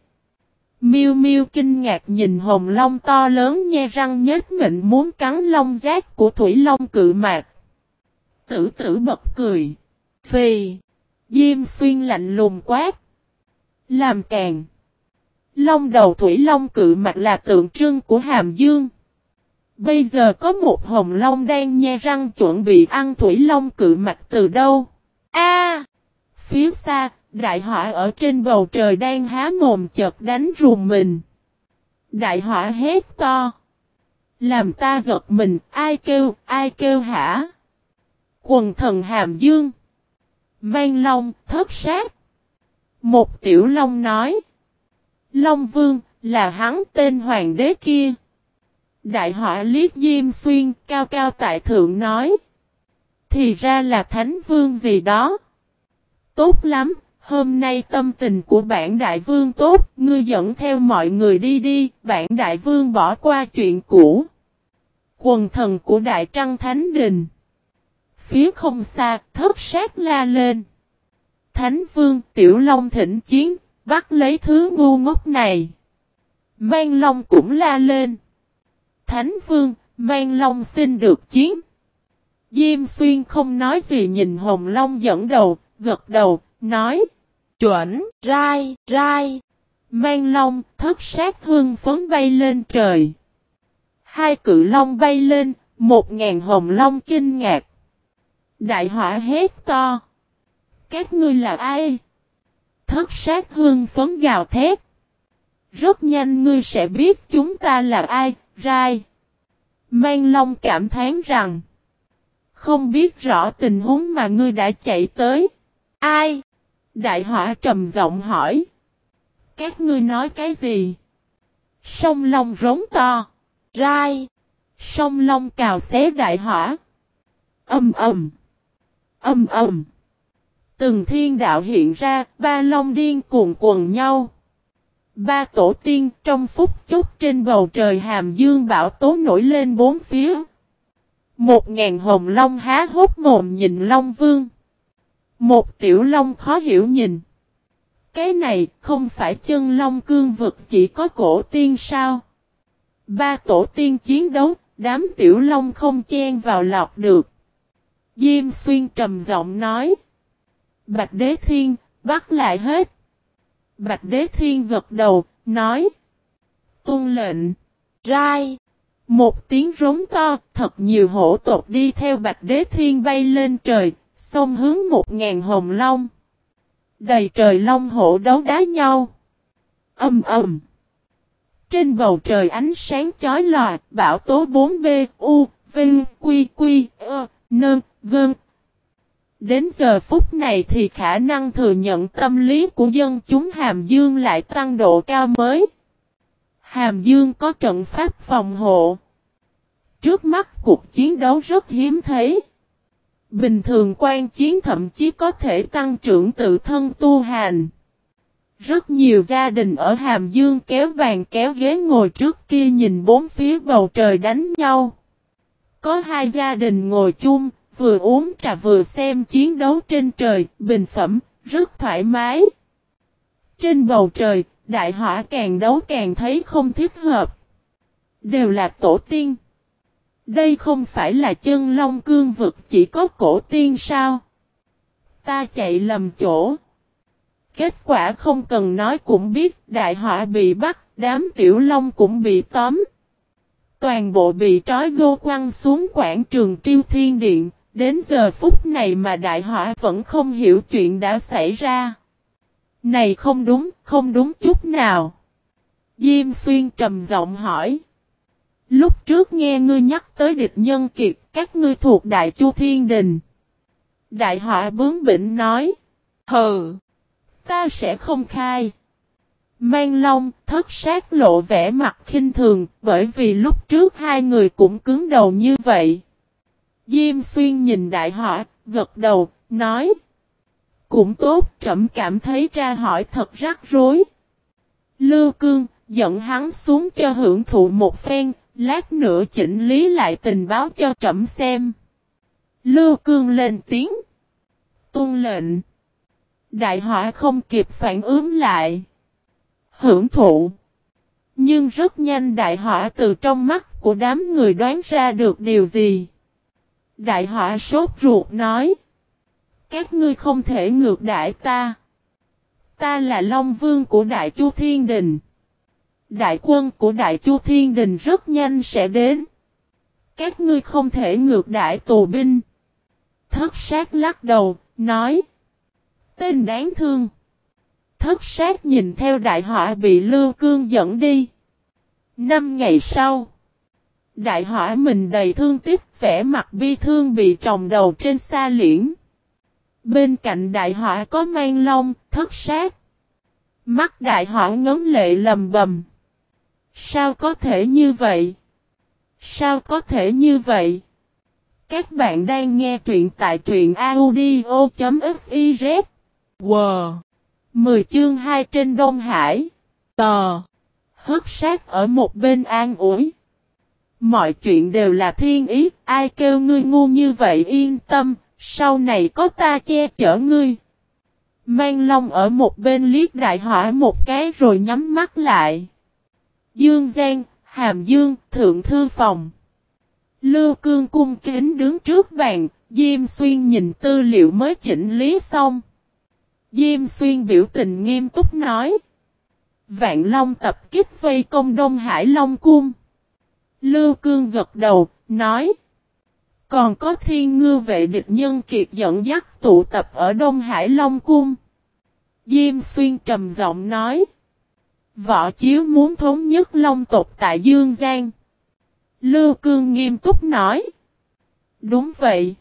Miu Miu kinh ngạc nhìn hồng long to lớn nhe răng nhếch miệng muốn cắn long giác của thủy long cự mạc. Tử tử bật cười. Phì! Diêm xuyên lạnh lùng quát. Làm càng. Long đầu thủy long cự mạc là tượng trưng của hàm dương. Bây giờ có một hồng long đang nhe răng chuẩn bị ăn thủy long cự mạc từ đâu? A! phía xa, đại hỏa ở trên bầu trời đang há mồm chợt đánh rùm mình. Đại hỏa hét to. Làm ta giật mình, ai kêu, ai kêu hả? Quần thần hàm dương. Mang long, thất sát. Một tiểu long nói. Long vương, là hắn tên hoàng đế kia. Đại họa liếc Diêm Xuyên cao cao tại thượng nói. Thì ra là thánh vương gì đó. Tốt lắm, Hôm nay tâm tình của bản đại vương tốt, ngươi dẫn theo mọi người đi đi, bản đại vương bỏ qua chuyện cũ. Quần thần của đại trăng thánh đình. Phía không xa, thất sát la lên. Thánh vương, tiểu long thỉnh chiến, bắt lấy thứ ngu ngốc này. Mang long cũng la lên. Thánh vương, mang long xin được chiến. Diêm xuyên không nói gì nhìn hồng long dẫn đầu, gật đầu, nói. Chuẩn, rai, rai. Mang long, thất sát hương phấn bay lên trời. Hai cự long bay lên, một ngàn hồng long kinh ngạc. Đại hỏa hét to. Các ngươi là ai? Thất sát hương phấn gào thét. Rất nhanh ngươi sẽ biết chúng ta là ai, rai. Mang Long cảm thán rằng. Không biết rõ tình huống mà ngươi đã chạy tới. Ai? Đại hỏa trầm giọng hỏi. Các ngươi nói cái gì? Sông Long rống to. Rai. Sông Long cào xé đại hỏa. Âm ầm. Âm ầm. Từng thiên đạo hiện ra, ba long điên cuồng nhau. Ba tổ tiên trong phút chốc trên bầu trời hàm dương bão tố nổi lên bốn phía. Một ngàn hồng long há hốt mồm nhìn long vương. Một tiểu long khó hiểu nhìn. Cái này không phải chân long cương vực chỉ có cổ tiên sao. Ba tổ tiên chiến đấu, đám tiểu long không chen vào lọt được. Diêm xuyên trầm giọng nói. Bạch Đế Thiên, bắt lại hết. Bạch Đế Thiên gật đầu, nói. Tôn lệnh, rai. Một tiếng rống to, thật nhiều hổ tộc đi theo Bạch Đế Thiên bay lên trời, xông hướng một ngàn hồng long. Đầy trời long hổ đấu đá nhau. Âm ầm. Trên bầu trời ánh sáng chói lòa, bão tố 4B, U, Vinh, Quy, Quy, Ơ, Nơn, Gơn, Đến giờ phút này thì khả năng thừa nhận tâm lý của dân chúng Hàm Dương lại tăng độ cao mới. Hàm Dương có trận pháp phòng hộ. Trước mắt cuộc chiến đấu rất hiếm thấy. Bình thường quan chiến thậm chí có thể tăng trưởng tự thân tu hành. Rất nhiều gia đình ở Hàm Dương kéo bàn kéo ghế ngồi trước kia nhìn bốn phía bầu trời đánh nhau. Có hai gia đình ngồi chung, vừa uống trà vừa xem chiến đấu trên trời, bình phẩm, rất thoải mái. Trên bầu trời, đại hỏa càng đấu càng thấy không thích hợp. Đều là tổ tiên. Đây không phải là chân long cương vực chỉ có cổ tiên sao? Ta chạy lầm chỗ. Kết quả không cần nói cũng biết đại họa bị bắt, đám tiểu long cũng bị tóm. Toàn bộ bị trói gô quăng xuống quảng trường triêu thiên điện, Đến giờ phút này mà đại họa vẫn không hiểu chuyện đã xảy ra. Này không đúng, không đúng chút nào. Diêm xuyên trầm giọng hỏi. Lúc trước nghe ngươi nhắc tới địch nhân kiệt, các ngươi thuộc đại chu thiên đình. Đại họa bướng bỉnh nói. Hừ, ta sẽ không khai. Mang Long, thất sát lộ vẻ mặt khinh thường, bởi vì lúc trước hai người cũng cứng đầu như vậy. Diêm xuyên nhìn đại họa, gật đầu, nói. Cũng tốt, trẫm cảm thấy ra hỏi thật rắc rối. Lưu cương, dẫn hắn xuống cho hưởng thụ một phen, lát nữa chỉnh lý lại tình báo cho trẫm xem. Lưu cương lên tiếng. Tôn lệnh. Đại họa không kịp phản ứng lại. Hưởng thụ. Nhưng rất nhanh đại họa từ trong mắt của đám người đoán ra được điều gì. Đại họa sốt ruột nói. Các ngươi không thể ngược đại ta. Ta là Long Vương của Đại Chu Thiên Đình. Đại quân của Đại Chu Thiên Đình rất nhanh sẽ đến. Các ngươi không thể ngược đại tù binh. Thất sát lắc đầu, nói. Tên đáng thương. Thất sát nhìn theo đại họa bị Lưu Cương dẫn đi. Năm ngày sau. Đại hỏa mình đầy thương tiếc, vẻ mặt bi thương bị trồng đầu trên xa liễn. Bên cạnh đại hỏa có mang long, thất sát. Mắt đại hỏa ngấn lệ lầm bầm. Sao có thể như vậy? Sao có thể như vậy? Các bạn đang nghe truyện tại truyện audio.fiz. Wow! Mười chương hai trên Đông Hải. Tò. Hất sát ở một bên an ủi. Mọi chuyện đều là thiên ý, ai kêu ngươi ngu như vậy yên tâm, sau này có ta che chở ngươi. Mang Long ở một bên liếc đại hỏa một cái rồi nhắm mắt lại. Dương Giang, Hàm Dương, Thượng Thư Phòng. Lưu Cương cung kính đứng trước bàn, Diêm Xuyên nhìn tư liệu mới chỉnh lý xong. Diêm Xuyên biểu tình nghiêm túc nói. Vạn Long tập kích vây công Đông Hải Long Cung. Lưu Cương gật đầu, nói. Còn có thiên ngư vệ địch nhân kiệt dẫn dắt tụ tập ở Đông Hải Long Cung. Diêm Xuyên trầm giọng nói. Võ Chiếu muốn thống nhất Long tộc tại Dương Giang. Lưu Cương nghiêm túc nói. Đúng vậy.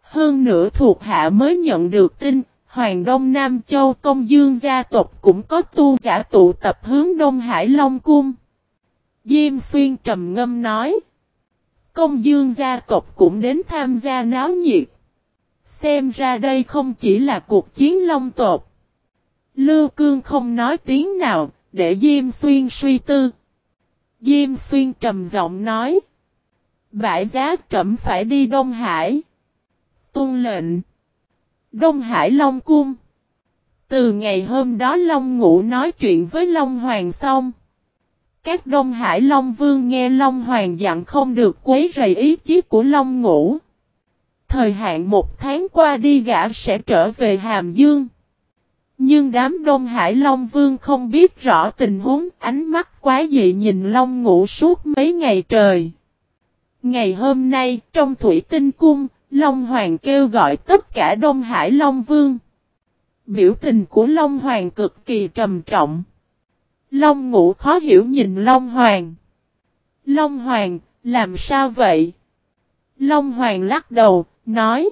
Hơn nữa thuộc hạ mới nhận được tin, Hoàng Đông Nam Châu Công Dương gia tộc cũng có tu giả tụ tập hướng Đông Hải Long Cung. Diêm Xuyên trầm ngâm nói. Công Dương gia tộc cũng đến tham gia náo nhiệt. Xem ra đây không chỉ là cuộc chiến long tộc. Lưu Cương không nói tiếng nào, để Diêm Xuyên suy tư. Diêm Xuyên trầm giọng nói. Bãi giá trẩm phải đi Đông Hải. Tôn lệnh. Đông Hải Long Cung. Từ ngày hôm đó Long Ngũ nói chuyện với Long Hoàng xong. Các Đông Hải Long Vương nghe Long Hoàng dặn không được quấy rầy ý chí của Long Ngũ. Thời hạn một tháng qua đi gã sẽ trở về Hàm Dương. Nhưng đám Đông Hải Long Vương không biết rõ tình huống ánh mắt quá dị nhìn Long Ngủ suốt mấy ngày trời. Ngày hôm nay, trong Thủy Tinh Cung, Long Hoàng kêu gọi tất cả Đông Hải Long Vương. Biểu tình của Long Hoàng cực kỳ trầm trọng. Long Ngủ khó hiểu nhìn Long Hoàng. Long Hoàng, làm sao vậy? Long Hoàng lắc đầu, nói.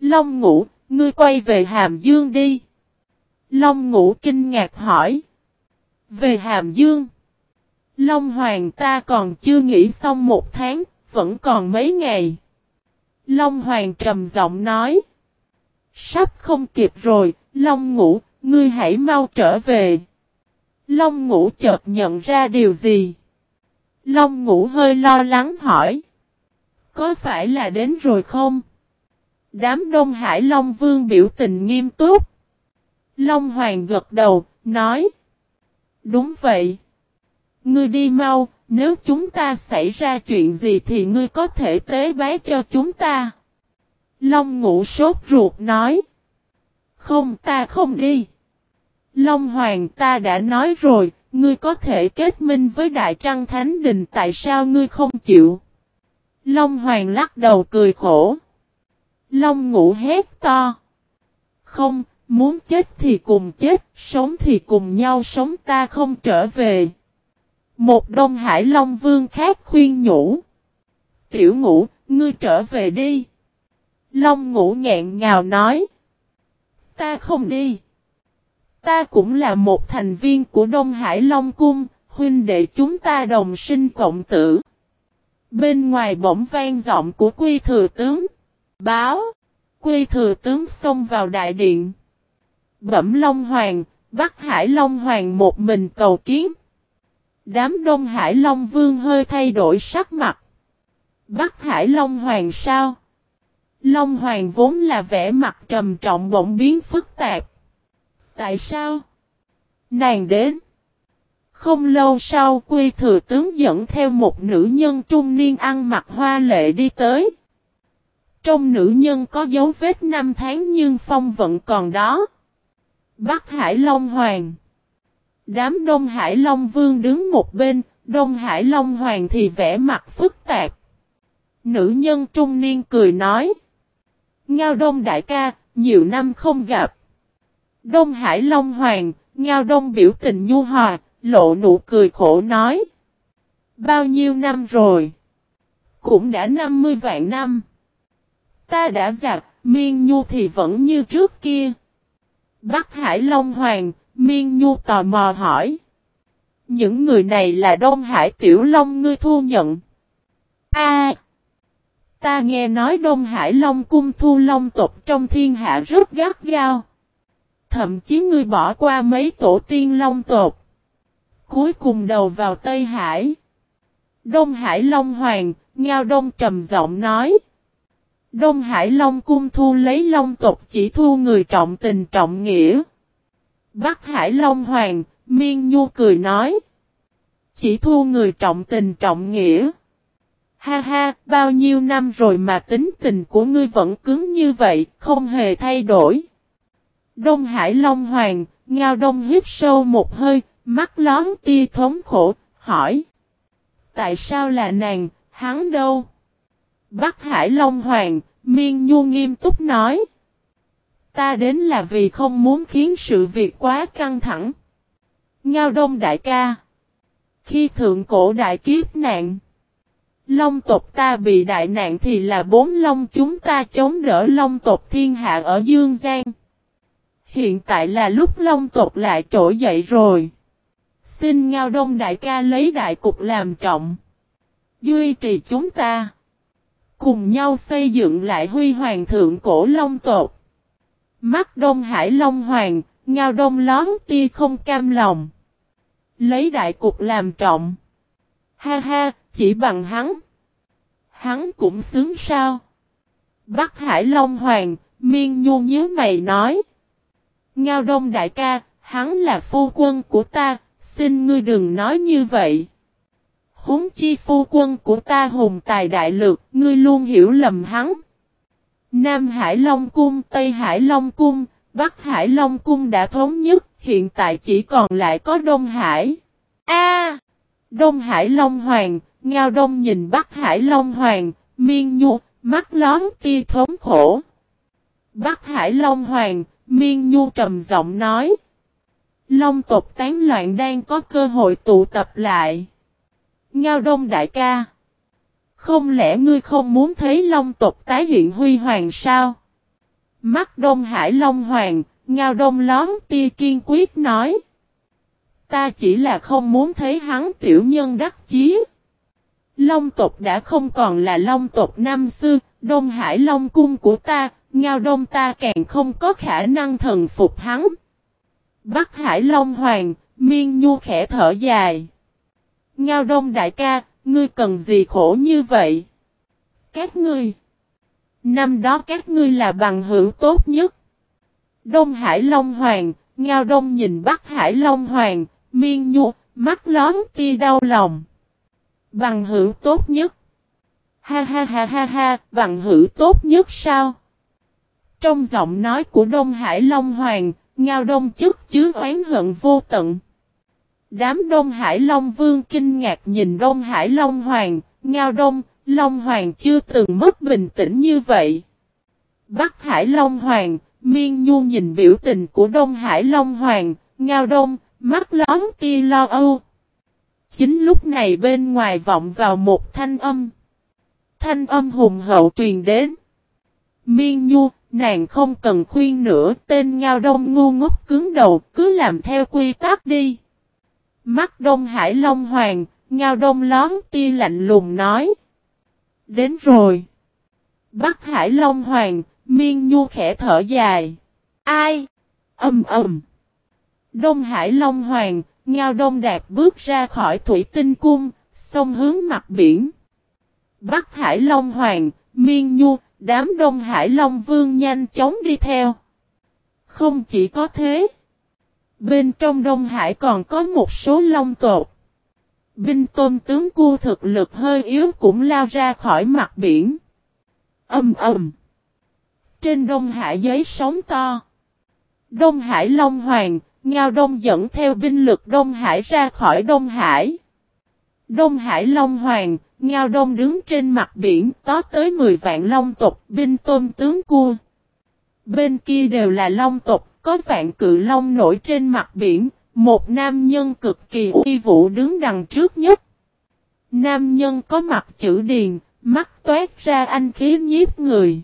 Long Ngủ, ngươi quay về Hàm Dương đi. Long Ngũ kinh ngạc hỏi. Về Hàm Dương. Long Hoàng ta còn chưa nghỉ xong một tháng, vẫn còn mấy ngày. Long Hoàng trầm giọng nói. Sắp không kịp rồi, Long Ngũ, ngươi hãy mau trở về. Long Ngũ chợt nhận ra điều gì? Long Ngũ hơi lo lắng hỏi. Có phải là đến rồi không? Đám Đông Hải Long Vương biểu tình nghiêm túc. Long Hoàng gật đầu, nói. Đúng vậy. Ngươi đi mau, nếu chúng ta xảy ra chuyện gì thì ngươi có thể tế bái cho chúng ta. Long ngũ sốt ruột nói. Không ta không đi. Long Hoàng ta đã nói rồi, ngươi có thể kết minh với Đại Trăng Thánh Đình tại sao ngươi không chịu. Long Hoàng lắc đầu cười khổ. Long ngũ hét to. Không, muốn chết thì cùng chết, sống thì cùng nhau sống ta không trở về. Một Đông Hải Long Vương khác khuyên nhủ. Tiểu ngũ, ngươi trở về đi. Long ngũ ngẹn ngào nói. Ta không đi. Ta cũng là một thành viên của Đông Hải Long Cung, huynh đệ chúng ta đồng sinh cộng tử. Bên ngoài bỗng vang giọng của quy thừa tướng. Báo. Quy thừa tướng xông vào đại điện. Bẩm Long Hoàng, Bắc Hải Long Hoàng một mình cầu kiến. Đám Đông Hải Long Vương hơi thay đổi sắc mặt. Bắc Hải Long Hoàng sao? Long Hoàng vốn là vẻ mặt trầm trọng bỗng biến phức tạp. Tại sao? Nàng đến. Không lâu sau quy thừa tướng dẫn theo một nữ nhân trung niên ăn mặc hoa lệ đi tới. Trong nữ nhân có dấu vết năm tháng nhưng phong vẫn còn đó. Bắc Hải Long Hoàng Đám Đông Hải Long Vương đứng một bên, Đông Hải Long Hoàng thì vẽ mặt phức tạp. Nữ nhân trung niên cười nói. Ngao Đông Đại ca, nhiều năm không gặp. Đông Hải Long Hoàng, Ngao Đông biểu tình nhu hòa, lộ nụ cười khổ nói. Bao nhiêu năm rồi? Cũng đã 50 vạn năm. Ta đã giặc, miên nhu thì vẫn như trước kia. Bắc Hải Long Hoàng, Miên Nhu tò mò hỏi. Những người này là Đông Hải Tiểu Long ngươi thu nhận. A, Ta nghe nói Đông Hải Long cung thu long tộc trong thiên hạ rất gắt gao. Thậm chí ngươi bỏ qua mấy tổ tiên long tộc. Cuối cùng đầu vào Tây Hải. Đông Hải Long Hoàng, Ngao Đông trầm giọng nói. Đông Hải Long Cung thu lấy Long tộc chỉ thu người trọng tình trọng nghĩa. Bắc Hải Long Hoàng, Miên Nhu cười nói. Chỉ thu người trọng tình trọng nghĩa. Ha ha, bao nhiêu năm rồi mà tính tình của ngươi vẫn cứng như vậy, không hề thay đổi. Đông Hải Long Hoàng, Ngao Đông hít sâu một hơi, mắt lón tia thống khổ, hỏi. Tại sao là nàng, hắn đâu? Bắc Hải Long Hoàng, Miên Nhu nghiêm túc nói. Ta đến là vì không muốn khiến sự việc quá căng thẳng. Ngao Đông Đại ca. Khi thượng cổ đại kiếp nạn. Long tộc ta bị đại nạn thì là bốn long chúng ta chống đỡ long tộc thiên hạ ở Dương Giang. Hiện tại là lúc long tộc lại trỗi dậy rồi. Xin Ngao Đông Đại ca lấy đại cục làm trọng. Duy trì chúng ta. Cùng nhau xây dựng lại huy hoàng thượng cổ long tộc. Mắt Đông Hải Long Hoàng, Ngao Đông lón tia không cam lòng. Lấy đại cục làm trọng. Ha ha, chỉ bằng hắn. Hắn cũng xứng sao. Bắc Hải Long Hoàng, miên nhu nhớ mày nói. Ngao Đông Đại ca, hắn là phu quân của ta, xin ngươi đừng nói như vậy huống chi phu quân của ta hùng tài đại lược, ngươi luôn hiểu lầm hắn. Nam Hải Long Cung, Tây Hải Long Cung, Bắc Hải Long Cung đã thống nhất, hiện tại chỉ còn lại có Đông Hải. A! Đông Hải Long Hoàng, Ngao Đông nhìn Bắc Hải Long Hoàng, miên nhu, mắt lón tia thống khổ. Bắc Hải Long Hoàng, miên nhu trầm giọng nói. Long tộc tán loạn đang có cơ hội tụ tập lại. Ngao Đông Đại ca. Không lẽ ngươi không muốn thấy Long tộc tái hiện huy hoàng sao? Mắt Đông Hải Long Hoàng, Ngao Đông lón tia kiên quyết nói. Ta chỉ là không muốn thấy hắn tiểu nhân đắc chí. Long tộc đã không còn là long tộc năm xưa, Đông Hải Long cung của ta, Ngao Đông ta càng không có khả năng thần phục hắn. Bắc Hải Long Hoàng, Miên Nhu khẽ thở dài. Ngao Đông đại ca, ngươi cần gì khổ như vậy? Các ngươi. Năm đó các ngươi là bằng hữu tốt nhất. Đông Hải Long Hoàng, Ngao Đông nhìn Bắc Hải Long Hoàng, Miên Nhu, mắt lón tia đau lòng. Bằng hữu tốt nhất. Ha ha ha ha ha, bằng hữu tốt nhất sao? Trong giọng nói của Đông Hải Long Hoàng, Ngao Đông chức chứa oán hận vô tận. Đám Đông Hải Long Vương kinh ngạc nhìn Đông Hải Long Hoàng, Ngao Đông, Long Hoàng chưa từng mất bình tĩnh như vậy. Bắc Hải Long Hoàng, Miên Nhu nhìn biểu tình của Đông Hải Long Hoàng, Ngao Đông, mắt lón tia lo âu. Chính lúc này bên ngoài vọng vào một thanh âm. Thanh âm hùng hậu truyền đến. Miên Nhu, nàng không cần khuyên nữa, tên Ngao Đông ngu ngốc cứng đầu, cứ làm theo quy tắc đi. Mắt Đông Hải Long Hoàng, Ngao Đông lón ti lạnh lùng nói. Đến rồi. Bắc Hải Long Hoàng, Miên Nhu khẽ thở dài. Ai? Âm ầm. Đông Hải Long Hoàng, Ngao Đông Đạt bước ra khỏi thủy tinh cung, sông hướng mặt biển. Bắc Hải Long Hoàng, Miên Nhu, đám Đông Hải Long Vương nhanh chóng đi theo. Không chỉ có thế. Bên trong Đông Hải còn có một số long tộc. Binh tôm tướng cu thực lực hơi yếu cũng lao ra khỏi mặt biển. Âm ầm. Trên Đông Hải giấy sóng to. Đông Hải Long Hoàng, Ngao Đông dẫn theo binh lực Đông Hải ra khỏi Đông Hải. Đông Hải Long Hoàng, Ngao Đông đứng trên mặt biển, có tới 10 vạn long tộc, binh tôm tướng cua. Bên kia đều là long tộc, có vạn cự long nổi trên mặt biển, một nam nhân cực kỳ uy vũ đứng đằng trước nhất. Nam nhân có mặt chữ điền, mắt toát ra anh khí nhiếp người.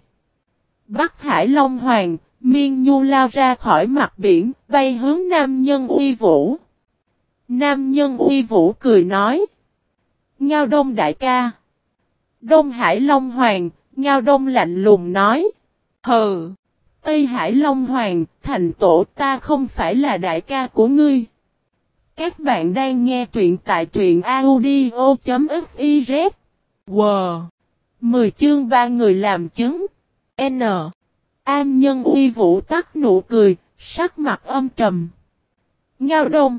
Bắc Hải Long Hoàng, Miên Nhu lao ra khỏi mặt biển, bay hướng nam nhân uy vũ. Nam nhân uy vũ cười nói. Ngao Đông đại ca. Đông Hải Long Hoàng, Ngao Đông lạnh lùng nói. Hừ, Tây Hải Long Hoàng, thành tổ ta không phải là đại ca của ngươi. Các bạn đang nghe truyện tại truyện audio.fiz. Wow! 10 chương ba người làm chứng. N. Am nhân uy vũ tắt nụ cười, sắc mặt âm trầm. Ngao đông.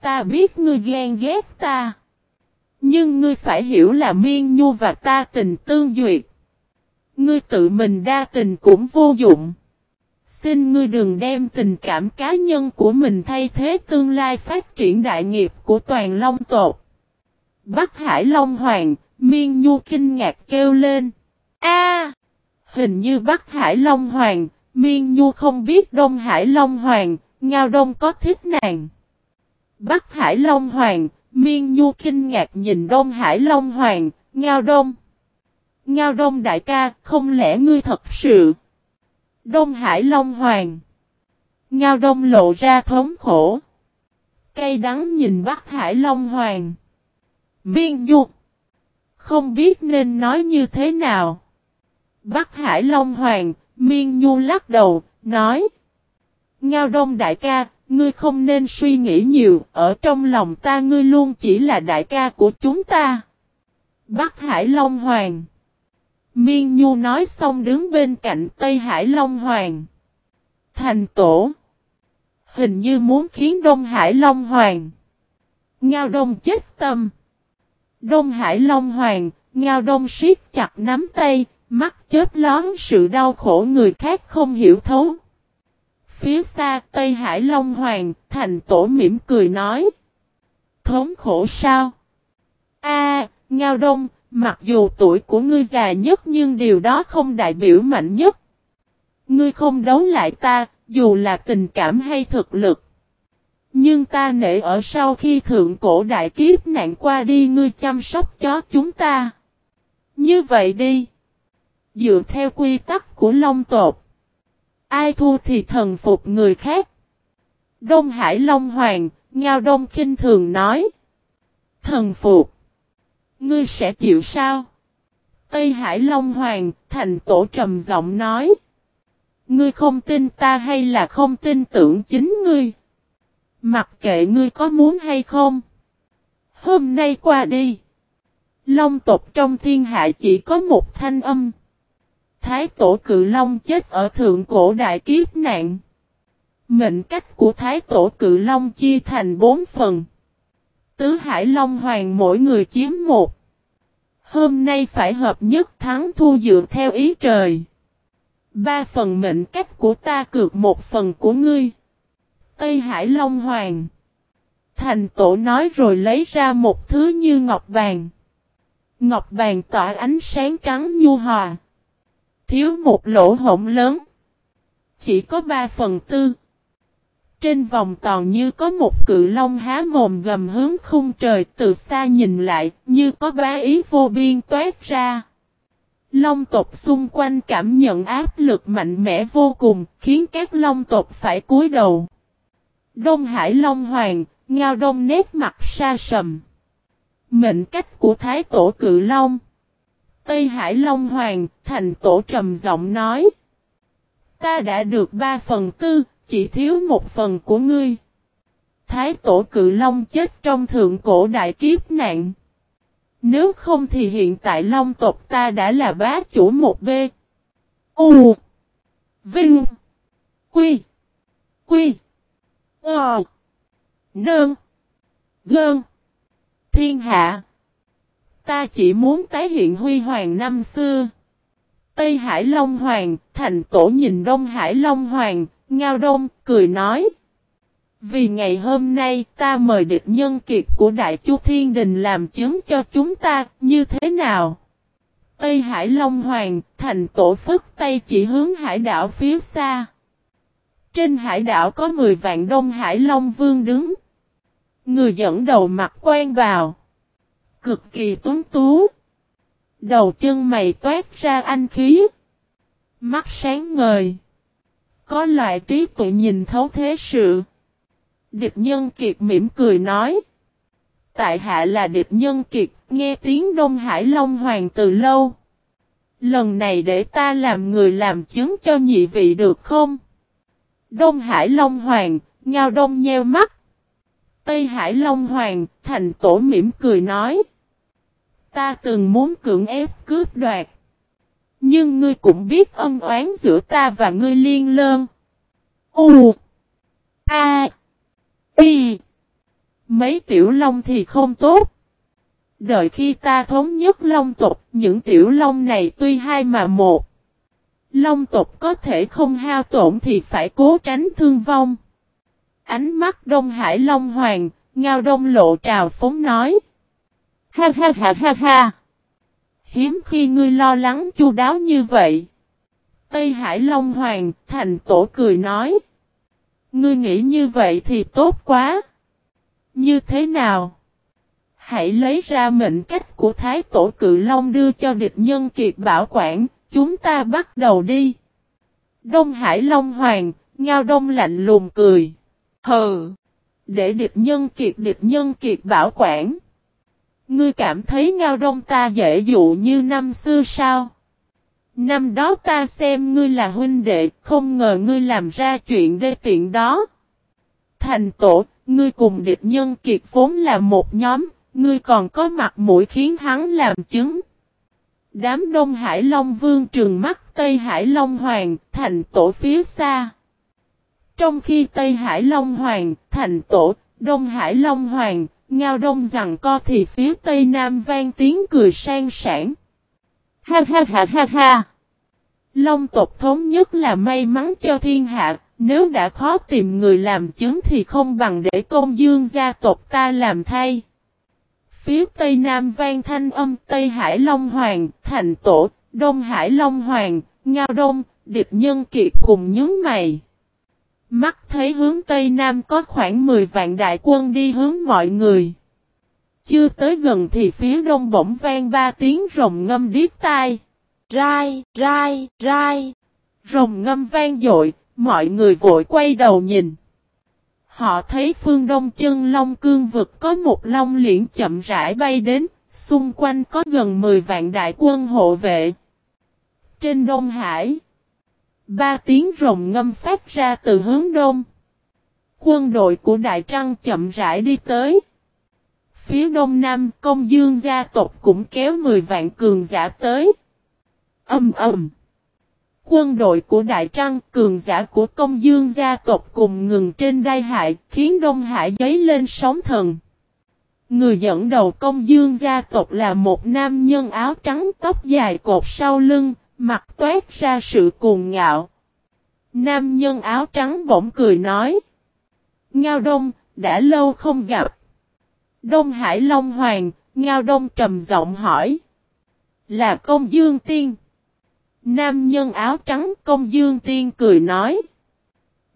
Ta biết ngươi ghen ghét ta. Nhưng ngươi phải hiểu là miên nhu và ta tình tương duyệt. Ngươi tự mình đa tình cũng vô dụng. Xin ngươi đừng đem tình cảm cá nhân của mình thay thế tương lai phát triển đại nghiệp của toàn Long tộc. Bắc Hải Long Hoàng, Miên Nhu kinh ngạc kêu lên. A, Hình như Bắc Hải Long Hoàng, Miên Nhu không biết Đông Hải Long Hoàng, Ngao Đông có thích nàng. Bắc Hải Long Hoàng, Miên Nhu kinh ngạc nhìn Đông Hải Long Hoàng, Ngao Đông. Ngao Đông đại ca, không lẽ ngươi thật sự? Đông Hải Long Hoàng. Ngao Đông lộ ra thống khổ. Cây đắng nhìn Bắc Hải Long Hoàng. Miên dục. Không biết nên nói như thế nào. Bắc Hải Long Hoàng, Miên Nhu lắc đầu, nói. Ngao Đông đại ca, ngươi không nên suy nghĩ nhiều, ở trong lòng ta ngươi luôn chỉ là đại ca của chúng ta. Bắc Hải Long Hoàng Miên Nhu nói xong đứng bên cạnh Tây Hải Long Hoàng. Thành tổ. Hình như muốn khiến Đông Hải Long Hoàng. Ngao Đông chết tâm. Đông Hải Long Hoàng, Ngao Đông siết chặt nắm tay, mắt chết lón sự đau khổ người khác không hiểu thấu. Phía xa Tây Hải Long Hoàng, thành tổ mỉm cười nói. Thống khổ sao? A, Ngao Đông, mặc dù tuổi của ngươi già nhất nhưng điều đó không đại biểu mạnh nhất. Ngươi không đấu lại ta, dù là tình cảm hay thực lực. Nhưng ta nể ở sau khi thượng cổ đại kiếp nạn qua đi ngươi chăm sóc chó chúng ta. Như vậy đi. Dựa theo quy tắc của Long tộc. Ai thua thì thần phục người khác. Đông Hải Long Hoàng, Ngao Đông khinh thường nói. Thần phục. Ngươi sẽ chịu sao? Tây Hải Long Hoàng, thành tổ trầm giọng nói. Ngươi không tin ta hay là không tin tưởng chính ngươi? Mặc kệ ngươi có muốn hay không? Hôm nay qua đi. Long tộc trong thiên hạ chỉ có một thanh âm. Thái tổ cự long chết ở thượng cổ đại kiếp nạn. Mệnh cách của thái tổ cự long chia thành bốn phần. Tứ Hải Long Hoàng mỗi người chiếm một. Hôm nay phải hợp nhất thắng thu dựa theo ý trời. Ba phần mệnh cách của ta cược một phần của ngươi. Tây Hải Long Hoàng. Thành tổ nói rồi lấy ra một thứ như ngọc vàng. Ngọc vàng tỏa ánh sáng trắng nhu hòa. Thiếu một lỗ hổng lớn. Chỉ có ba phần tư. Trên vòng toàn như có một cự long há mồm gầm hướng khung trời từ xa nhìn lại, như có bá ý vô biên toát ra. Long tộc xung quanh cảm nhận áp lực mạnh mẽ vô cùng, khiến các long tộc phải cúi đầu. Đông Hải Long Hoàng, Ngao Đông nét mặt xa sầm. Mệnh cách của Thái Tổ Cự Long. Tây Hải Long Hoàng, thành tổ trầm giọng nói. Ta đã được ba phần tư, chỉ thiếu một phần của ngươi. Thái tổ cự long chết trong thượng cổ đại kiếp nạn. Nếu không thì hiện tại long tộc ta đã là bá chủ một B. U. Vinh. Quy. Quy. Ờ. Nơn. Gơn. Thiên hạ. Ta chỉ muốn tái hiện huy hoàng năm xưa. Tây Hải Long Hoàng, thành tổ nhìn Đông Hải Long Hoàng, Ngao Đông, cười nói. Vì ngày hôm nay ta mời địch nhân kiệt của Đại Chu Thiên Đình làm chứng cho chúng ta, như thế nào? Tây Hải Long Hoàng, thành tổ phức tay chỉ hướng hải đảo phía xa. Trên hải đảo có 10 vạn Đông Hải Long Vương đứng. Người dẫn đầu mặt quen vào. Cực kỳ tuấn tú. Đầu chân mày toát ra anh khí. Mắt sáng ngời. Có loại trí tuệ nhìn thấu thế sự. Địch nhân kiệt mỉm cười nói. Tại hạ là địch nhân kiệt, nghe tiếng Đông Hải Long Hoàng từ lâu. Lần này để ta làm người làm chứng cho nhị vị được không? Đông Hải Long Hoàng, Ngao Đông nheo mắt. Tây Hải Long Hoàng, thành tổ mỉm cười nói. Ta từng muốn cưỡng ép cướp đoạt. Nhưng ngươi cũng biết ân oán giữa ta và ngươi liên lơn. U. A. Y. Mấy tiểu long thì không tốt. Đợi khi ta thống nhất long tộc, những tiểu long này tuy hai mà một. Long tộc có thể không hao tổn thì phải cố tránh thương vong. Ánh mắt Đông Hải Long Hoàng, ngao đông lộ trào phóng nói. Ha ha ha ha ha. Hiếm khi ngươi lo lắng chu đáo như vậy. Tây Hải Long Hoàng, thành tổ cười nói. Ngươi nghĩ như vậy thì tốt quá. Như thế nào? Hãy lấy ra mệnh cách của Thái Tổ Cự Long đưa cho địch nhân kiệt bảo quản, chúng ta bắt đầu đi. Đông Hải Long Hoàng, Ngao Đông lạnh lùng cười. Hừ! Để địch nhân kiệt địch nhân kiệt bảo quản. Ngươi cảm thấy Ngao Đông ta dễ dụ như năm xưa sao? Năm đó ta xem ngươi là huynh đệ, không ngờ ngươi làm ra chuyện đê tiện đó. Thành tổ, ngươi cùng địch nhân kiệt vốn là một nhóm, ngươi còn có mặt mũi khiến hắn làm chứng. Đám Đông Hải Long Vương Trường mắt Tây Hải Long Hoàng, thành tổ phía xa. Trong khi Tây Hải Long Hoàng, thành tổ, Đông Hải Long Hoàng, ngao đông rằng co thì phía Tây Nam vang tiếng cười sang sảng. Ha ha ha ha ha! Long tộc thống nhất là may mắn cho thiên hạ, nếu đã khó tìm người làm chứng thì không bằng để công dương gia tộc ta làm thay. Phía Tây Nam vang thanh âm Tây Hải Long Hoàng, Thành Tổ, Đông Hải Long Hoàng, Ngao Đông, địch nhân kiệt cùng nhướng mày. Mắt thấy hướng Tây Nam có khoảng 10 vạn đại quân đi hướng mọi người. Chưa tới gần thì phía đông bỗng vang ba tiếng rồng ngâm điếc tai. Rai, rai, rai. Rồng ngâm vang dội, mọi người vội quay đầu nhìn. Họ thấy phương đông chân long cương vực có một long liễn chậm rãi bay đến, xung quanh có gần 10 vạn đại quân hộ vệ. Trên Đông Hải, ba tiếng rồng ngâm phát ra từ hướng đông. Quân đội của Đại Trăng chậm rãi đi tới. Phía đông nam công dương gia tộc cũng kéo 10 vạn cường giả tới. Âm ầm. Quân đội của Đại Trăng cường giả của công dương gia tộc cùng ngừng trên đai hại khiến Đông Hải giấy lên sóng thần. Người dẫn đầu công dương gia tộc là một nam nhân áo trắng tóc dài cột sau lưng, mặt toát ra sự cuồng ngạo. Nam nhân áo trắng bỗng cười nói. Ngao Đông, đã lâu không gặp. Đông Hải Long Hoàng, Ngao Đông trầm giọng hỏi. Là công dương tiên. Nam nhân áo trắng công dương tiên cười nói.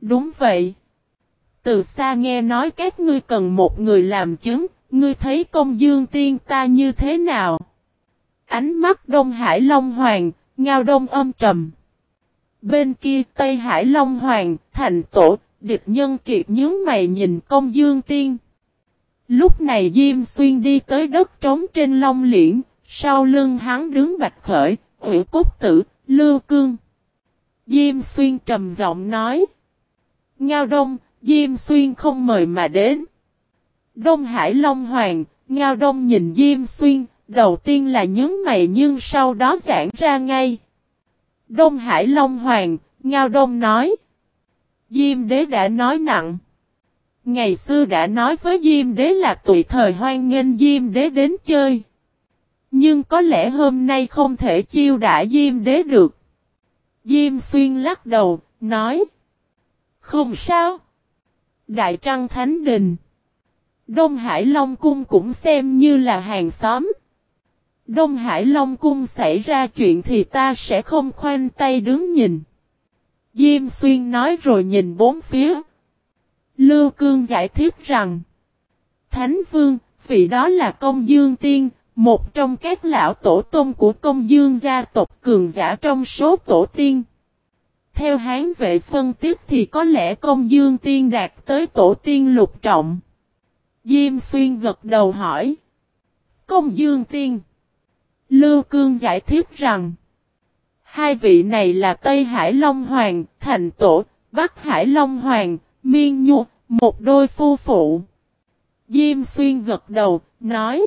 Đúng vậy. Từ xa nghe nói các ngươi cần một người làm chứng, ngươi thấy công dương tiên ta như thế nào? Ánh mắt Đông Hải Long Hoàng, ngao đông âm trầm. Bên kia Tây Hải Long Hoàng, thành tổ, địch nhân kiệt nhướng mày nhìn công dương tiên. Lúc này Diêm Xuyên đi tới đất trống trên Long Liễn, sau lưng hắn đứng bạch khởi, ủy cốt tử, Lưu Cương. Diêm Xuyên trầm giọng nói. Ngao Đông, Diêm Xuyên không mời mà đến. Đông Hải Long Hoàng, Ngao Đông nhìn Diêm Xuyên, đầu tiên là nhướng mày nhưng sau đó giãn ra ngay. Đông Hải Long Hoàng, Ngao Đông nói. Diêm Đế đã nói nặng. Ngày xưa đã nói với Diêm Đế là tùy thời hoan nghênh Diêm Đế đến chơi. Nhưng có lẽ hôm nay không thể chiêu đãi Diêm Đế được. Diêm Xuyên lắc đầu, nói. Không sao. Đại Trăng Thánh Đình. Đông Hải Long Cung cũng xem như là hàng xóm. Đông Hải Long Cung xảy ra chuyện thì ta sẽ không khoanh tay đứng nhìn. Diêm Xuyên nói rồi nhìn bốn phía. Lưu Cương giải thích rằng. Thánh Vương, vị đó là công dương tiên, một trong các lão tổ tông của công dương gia tộc cường giả trong số tổ tiên. Theo hán vệ phân tích thì có lẽ công dương tiên đạt tới tổ tiên lục trọng. Diêm xuyên gật đầu hỏi. Công dương tiên. Lưu Cương giải thích rằng. Hai vị này là Tây Hải Long Hoàng, Thành Tổ, Bắc Hải Long Hoàng, Miên Nhu, một đôi phu phụ. Diêm Xuyên gật đầu, nói.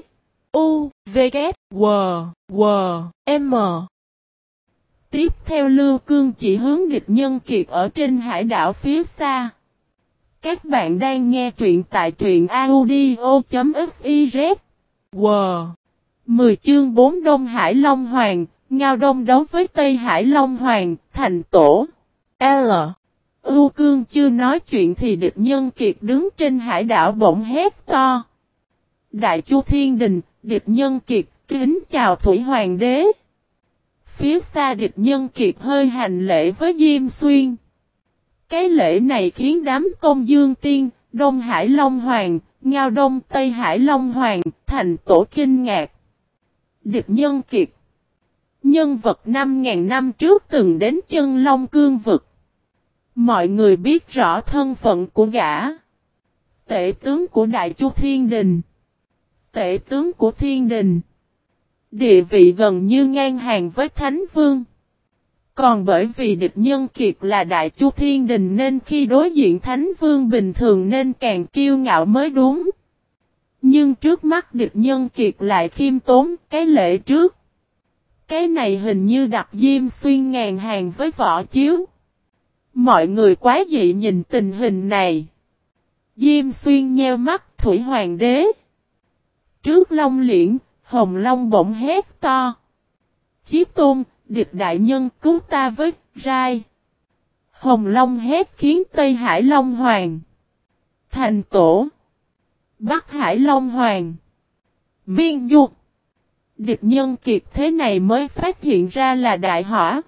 U, V, K, W, W, M. Tiếp theo Lưu Cương chỉ hướng địch nhân kiệt ở trên hải đảo phía xa. Các bạn đang nghe truyện tại truyện audio.fif. W, 10 chương 4 Đông Hải Long Hoàng, Ngao Đông đấu với Tây Hải Long Hoàng, thành tổ. L. U Cương chưa nói chuyện thì địch nhân kiệt đứng trên hải đảo bỗng hét to. Đại Chu Thiên Đình, địch nhân kiệt, kính chào Thủy Hoàng đế. Phía xa địch nhân kiệt hơi hành lễ với Diêm Xuyên. Cái lễ này khiến đám công dương tiên, Đông Hải Long Hoàng, Ngao Đông Tây Hải Long Hoàng, thành tổ kinh ngạc. Địch nhân kiệt Nhân vật 5.000 năm trước từng đến chân Long Cương vực. Mọi người biết rõ thân phận của gã. Tể tướng của Đại Chu Thiên Đình. Tể tướng của Thiên Đình. Địa vị gần như ngang hàng với Thánh Vương. Còn bởi vì địch nhân kiệt là Đại Chu Thiên Đình nên khi đối diện Thánh Vương bình thường nên càng kiêu ngạo mới đúng. Nhưng trước mắt địch nhân kiệt lại khiêm tốn cái lễ trước. Cái này hình như đặt diêm xuyên ngàn hàng với võ chiếu. Mọi người quá dị nhìn tình hình này. Diêm xuyên nheo mắt Thủy Hoàng đế. Trước Long Liễn, Hồng Long bỗng hét to. Chiếc tôn, địch đại nhân cứu ta với, rai. Hồng Long hét khiến Tây Hải Long Hoàng. Thành tổ. Bắc Hải Long Hoàng. Miên dục. Địch nhân kiệt thế này mới phát hiện ra là đại hỏa.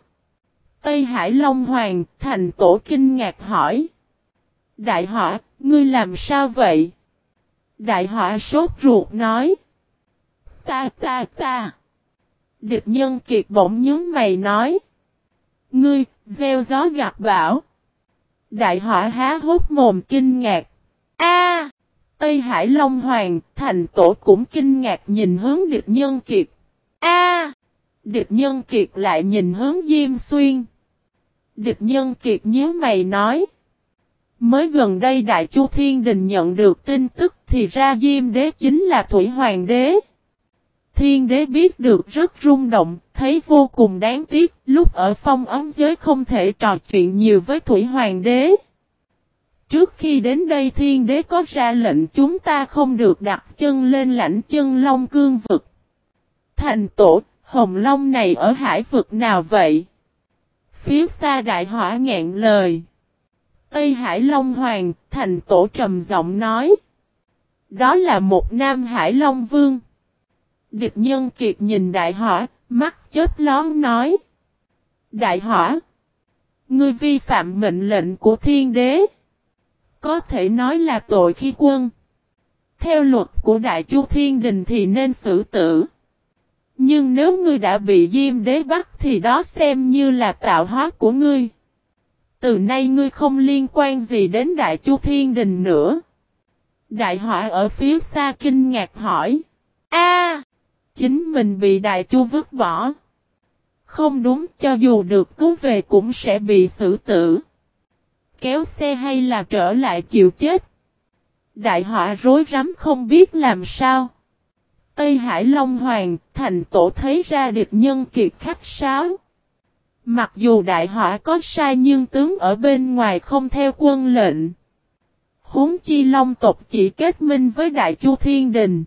Tây Hải Long Hoàng, thành tổ kinh ngạc hỏi. Đại hỏa, ngươi làm sao vậy? Đại hỏa sốt ruột nói. Ta ta ta. Địch nhân kiệt bỗng nhướng mày nói. Ngươi, gieo gió gạt bão. Đại hỏa há hốt mồm kinh ngạc. A! Tây Hải Long Hoàng, thành tổ cũng kinh ngạc nhìn hướng địch nhân kiệt. A! địch nhân kiệt lại nhìn hướng Diêm Xuyên. Địch nhân kiệt nhớ mày nói. Mới gần đây Đại Chu Thiên Đình nhận được tin tức thì ra Diêm Đế chính là Thủy Hoàng Đế. Thiên Đế biết được rất rung động, thấy vô cùng đáng tiếc, lúc ở phong ấm giới không thể trò chuyện nhiều với Thủy Hoàng Đế. Trước khi đến đây Thiên Đế có ra lệnh chúng ta không được đặt chân lên lãnh chân Long Cương vực. Thành tổ, Hồng Long này ở hải vực nào vậy? Phía xa đại hỏa ngạn lời. Tây Hải Long Hoàng, thành tổ trầm giọng nói. Đó là một Nam Hải Long Vương. Địch nhân kiệt nhìn đại hỏa, mắt chết lón nói. Đại hỏa. Ngươi vi phạm mệnh lệnh của thiên đế. Có thể nói là tội khi quân. Theo luật của Đại Chu Thiên Đình thì nên xử tử. Nhưng nếu ngươi đã bị Diêm Đế bắt thì đó xem như là tạo hóa của ngươi. Từ nay ngươi không liên quan gì đến Đại Chu Thiên Đình nữa. Đại họa ở phía xa kinh ngạc hỏi. A, Chính mình bị Đại Chu vứt bỏ. Không đúng cho dù được cứu về cũng sẽ bị xử tử. Kéo xe hay là trở lại chịu chết. Đại họa rối rắm không biết làm sao. Tây Hải Long Hoàng, thành tổ thấy ra địch nhân kiệt khách sáo. Mặc dù đại họa có sai nhưng tướng ở bên ngoài không theo quân lệnh. Huống chi Long tộc chỉ kết minh với Đại Chu Thiên Đình.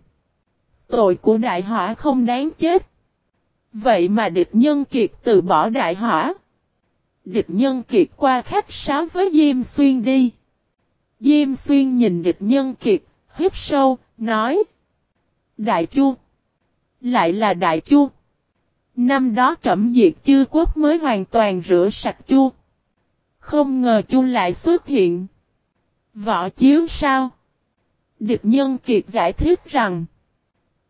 Tội của đại họa không đáng chết. Vậy mà địch nhân kiệt từ bỏ đại họa. Địch nhân kiệt qua khách sáo với Diêm Xuyên đi. Diêm Xuyên nhìn địch nhân kiệt, hít sâu, nói. Đại Chu. Lại là Đại Chu. Năm đó trẩm diệt chư quốc mới hoàn toàn rửa sạch Chu. Không ngờ Chu lại xuất hiện. Võ chiếu sao? Địch nhân kiệt giải thích rằng.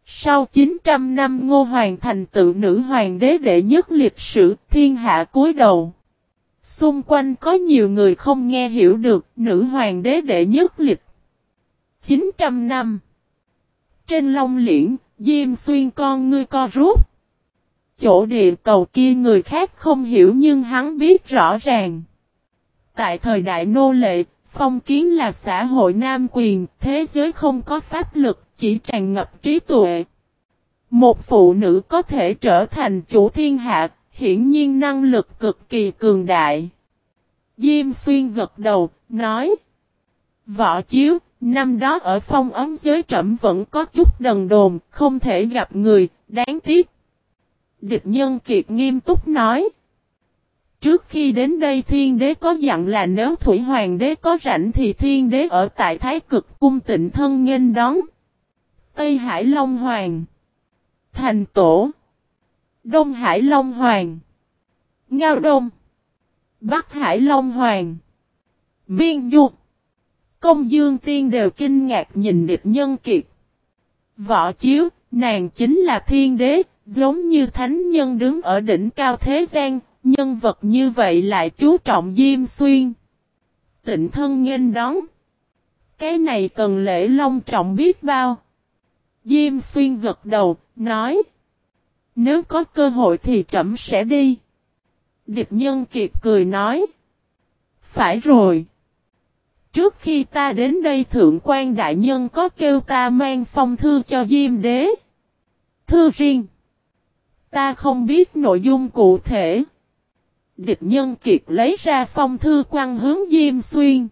Sau 900 năm ngô hoàng thành tự nữ hoàng đế đệ nhất lịch sử thiên hạ cúi đầu. Xung quanh có nhiều người không nghe hiểu được nữ hoàng đế đệ nhất lịch. 900 năm. Trên long liễn, Diêm xuyên con ngươi co rút. Chỗ địa cầu kia người khác không hiểu nhưng hắn biết rõ ràng. Tại thời đại nô lệ, phong kiến là xã hội nam quyền, thế giới không có pháp lực, chỉ tràn ngập trí tuệ. Một phụ nữ có thể trở thành chủ thiên hạ, hiển nhiên năng lực cực kỳ cường đại. Diêm xuyên gật đầu, nói. Võ chiếu, năm đó ở phong ấm giới trẩm vẫn có chút đần đồn, không thể gặp người, đáng tiếc. Địch nhân kiệt nghiêm túc nói. Trước khi đến đây thiên đế có dặn là nếu thủy hoàng đế có rảnh thì thiên đế ở tại thái cực cung tịnh thân nghênh đón. Tây Hải Long Hoàng Thành Tổ Đông Hải Long Hoàng Ngao Đông Bắc Hải Long Hoàng Biên Dục Công Dương Tiên đều kinh ngạc nhìn địch nhân kiệt. Võ chiếu, nàng chính là thiên đế, giống như thánh nhân đứng ở đỉnh cao thế gian, nhân vật như vậy lại chú trọng Diêm Xuyên. Tịnh thân nghênh đón. Cái này cần lễ long trọng biết bao. Diêm Xuyên gật đầu, nói. Nếu có cơ hội thì trẫm sẽ đi. Địch nhân kiệt cười nói. Phải rồi. Trước khi ta đến đây thượng quan đại nhân có kêu ta mang phong thư cho Diêm đế. Thư riêng. Ta không biết nội dung cụ thể. Địch nhân kiệt lấy ra phong thư quăng hướng Diêm Xuyên.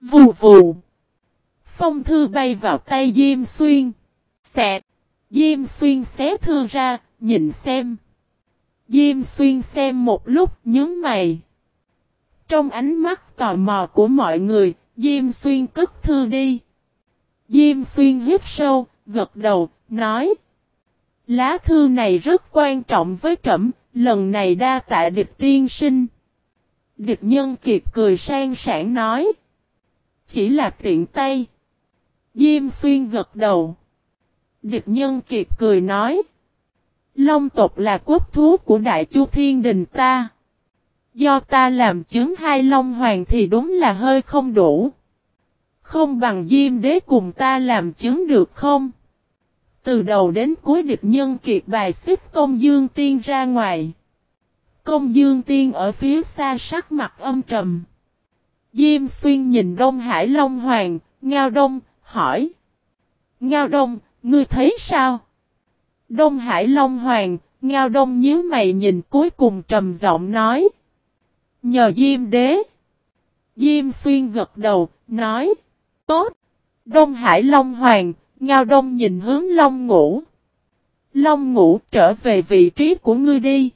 Vù vù. Phong thư bay vào tay Diêm Xuyên. Xẹt. Diêm Xuyên xé thư ra, nhìn xem. Diêm Xuyên xem một lúc nhớ mày. Trong ánh mắt tò mò của mọi người, Diêm Xuyên cất thư đi. Diêm Xuyên hít sâu, gật đầu, nói. Lá thư này rất quan trọng với trẩm, lần này đa tạ địch tiên sinh. Địch nhân kiệt cười sang sảng nói. Chỉ là tiện tay. Diêm Xuyên gật đầu. Địch nhân kiệt cười nói. Long tộc là quốc thú của đại chu thiên đình ta. Do ta làm chứng hai Long Hoàng thì đúng là hơi không đủ. Không bằng Diêm Đế cùng ta làm chứng được không? Từ đầu đến cuối địch nhân kiệt bài xích công dương tiên ra ngoài. Công dương tiên ở phía xa sắc mặt âm trầm. Diêm xuyên nhìn Đông Hải Long Hoàng, Ngao Đông, hỏi. Ngao Đông, ngươi thấy sao? Đông Hải Long Hoàng, Ngao Đông nhíu mày nhìn cuối cùng trầm giọng nói. Nhờ Diêm đế. Diêm xuyên gật đầu, nói. Tốt. Đông Hải Long Hoàng, Ngao Đông nhìn hướng Long Ngũ. Long Ngũ trở về vị trí của ngươi đi.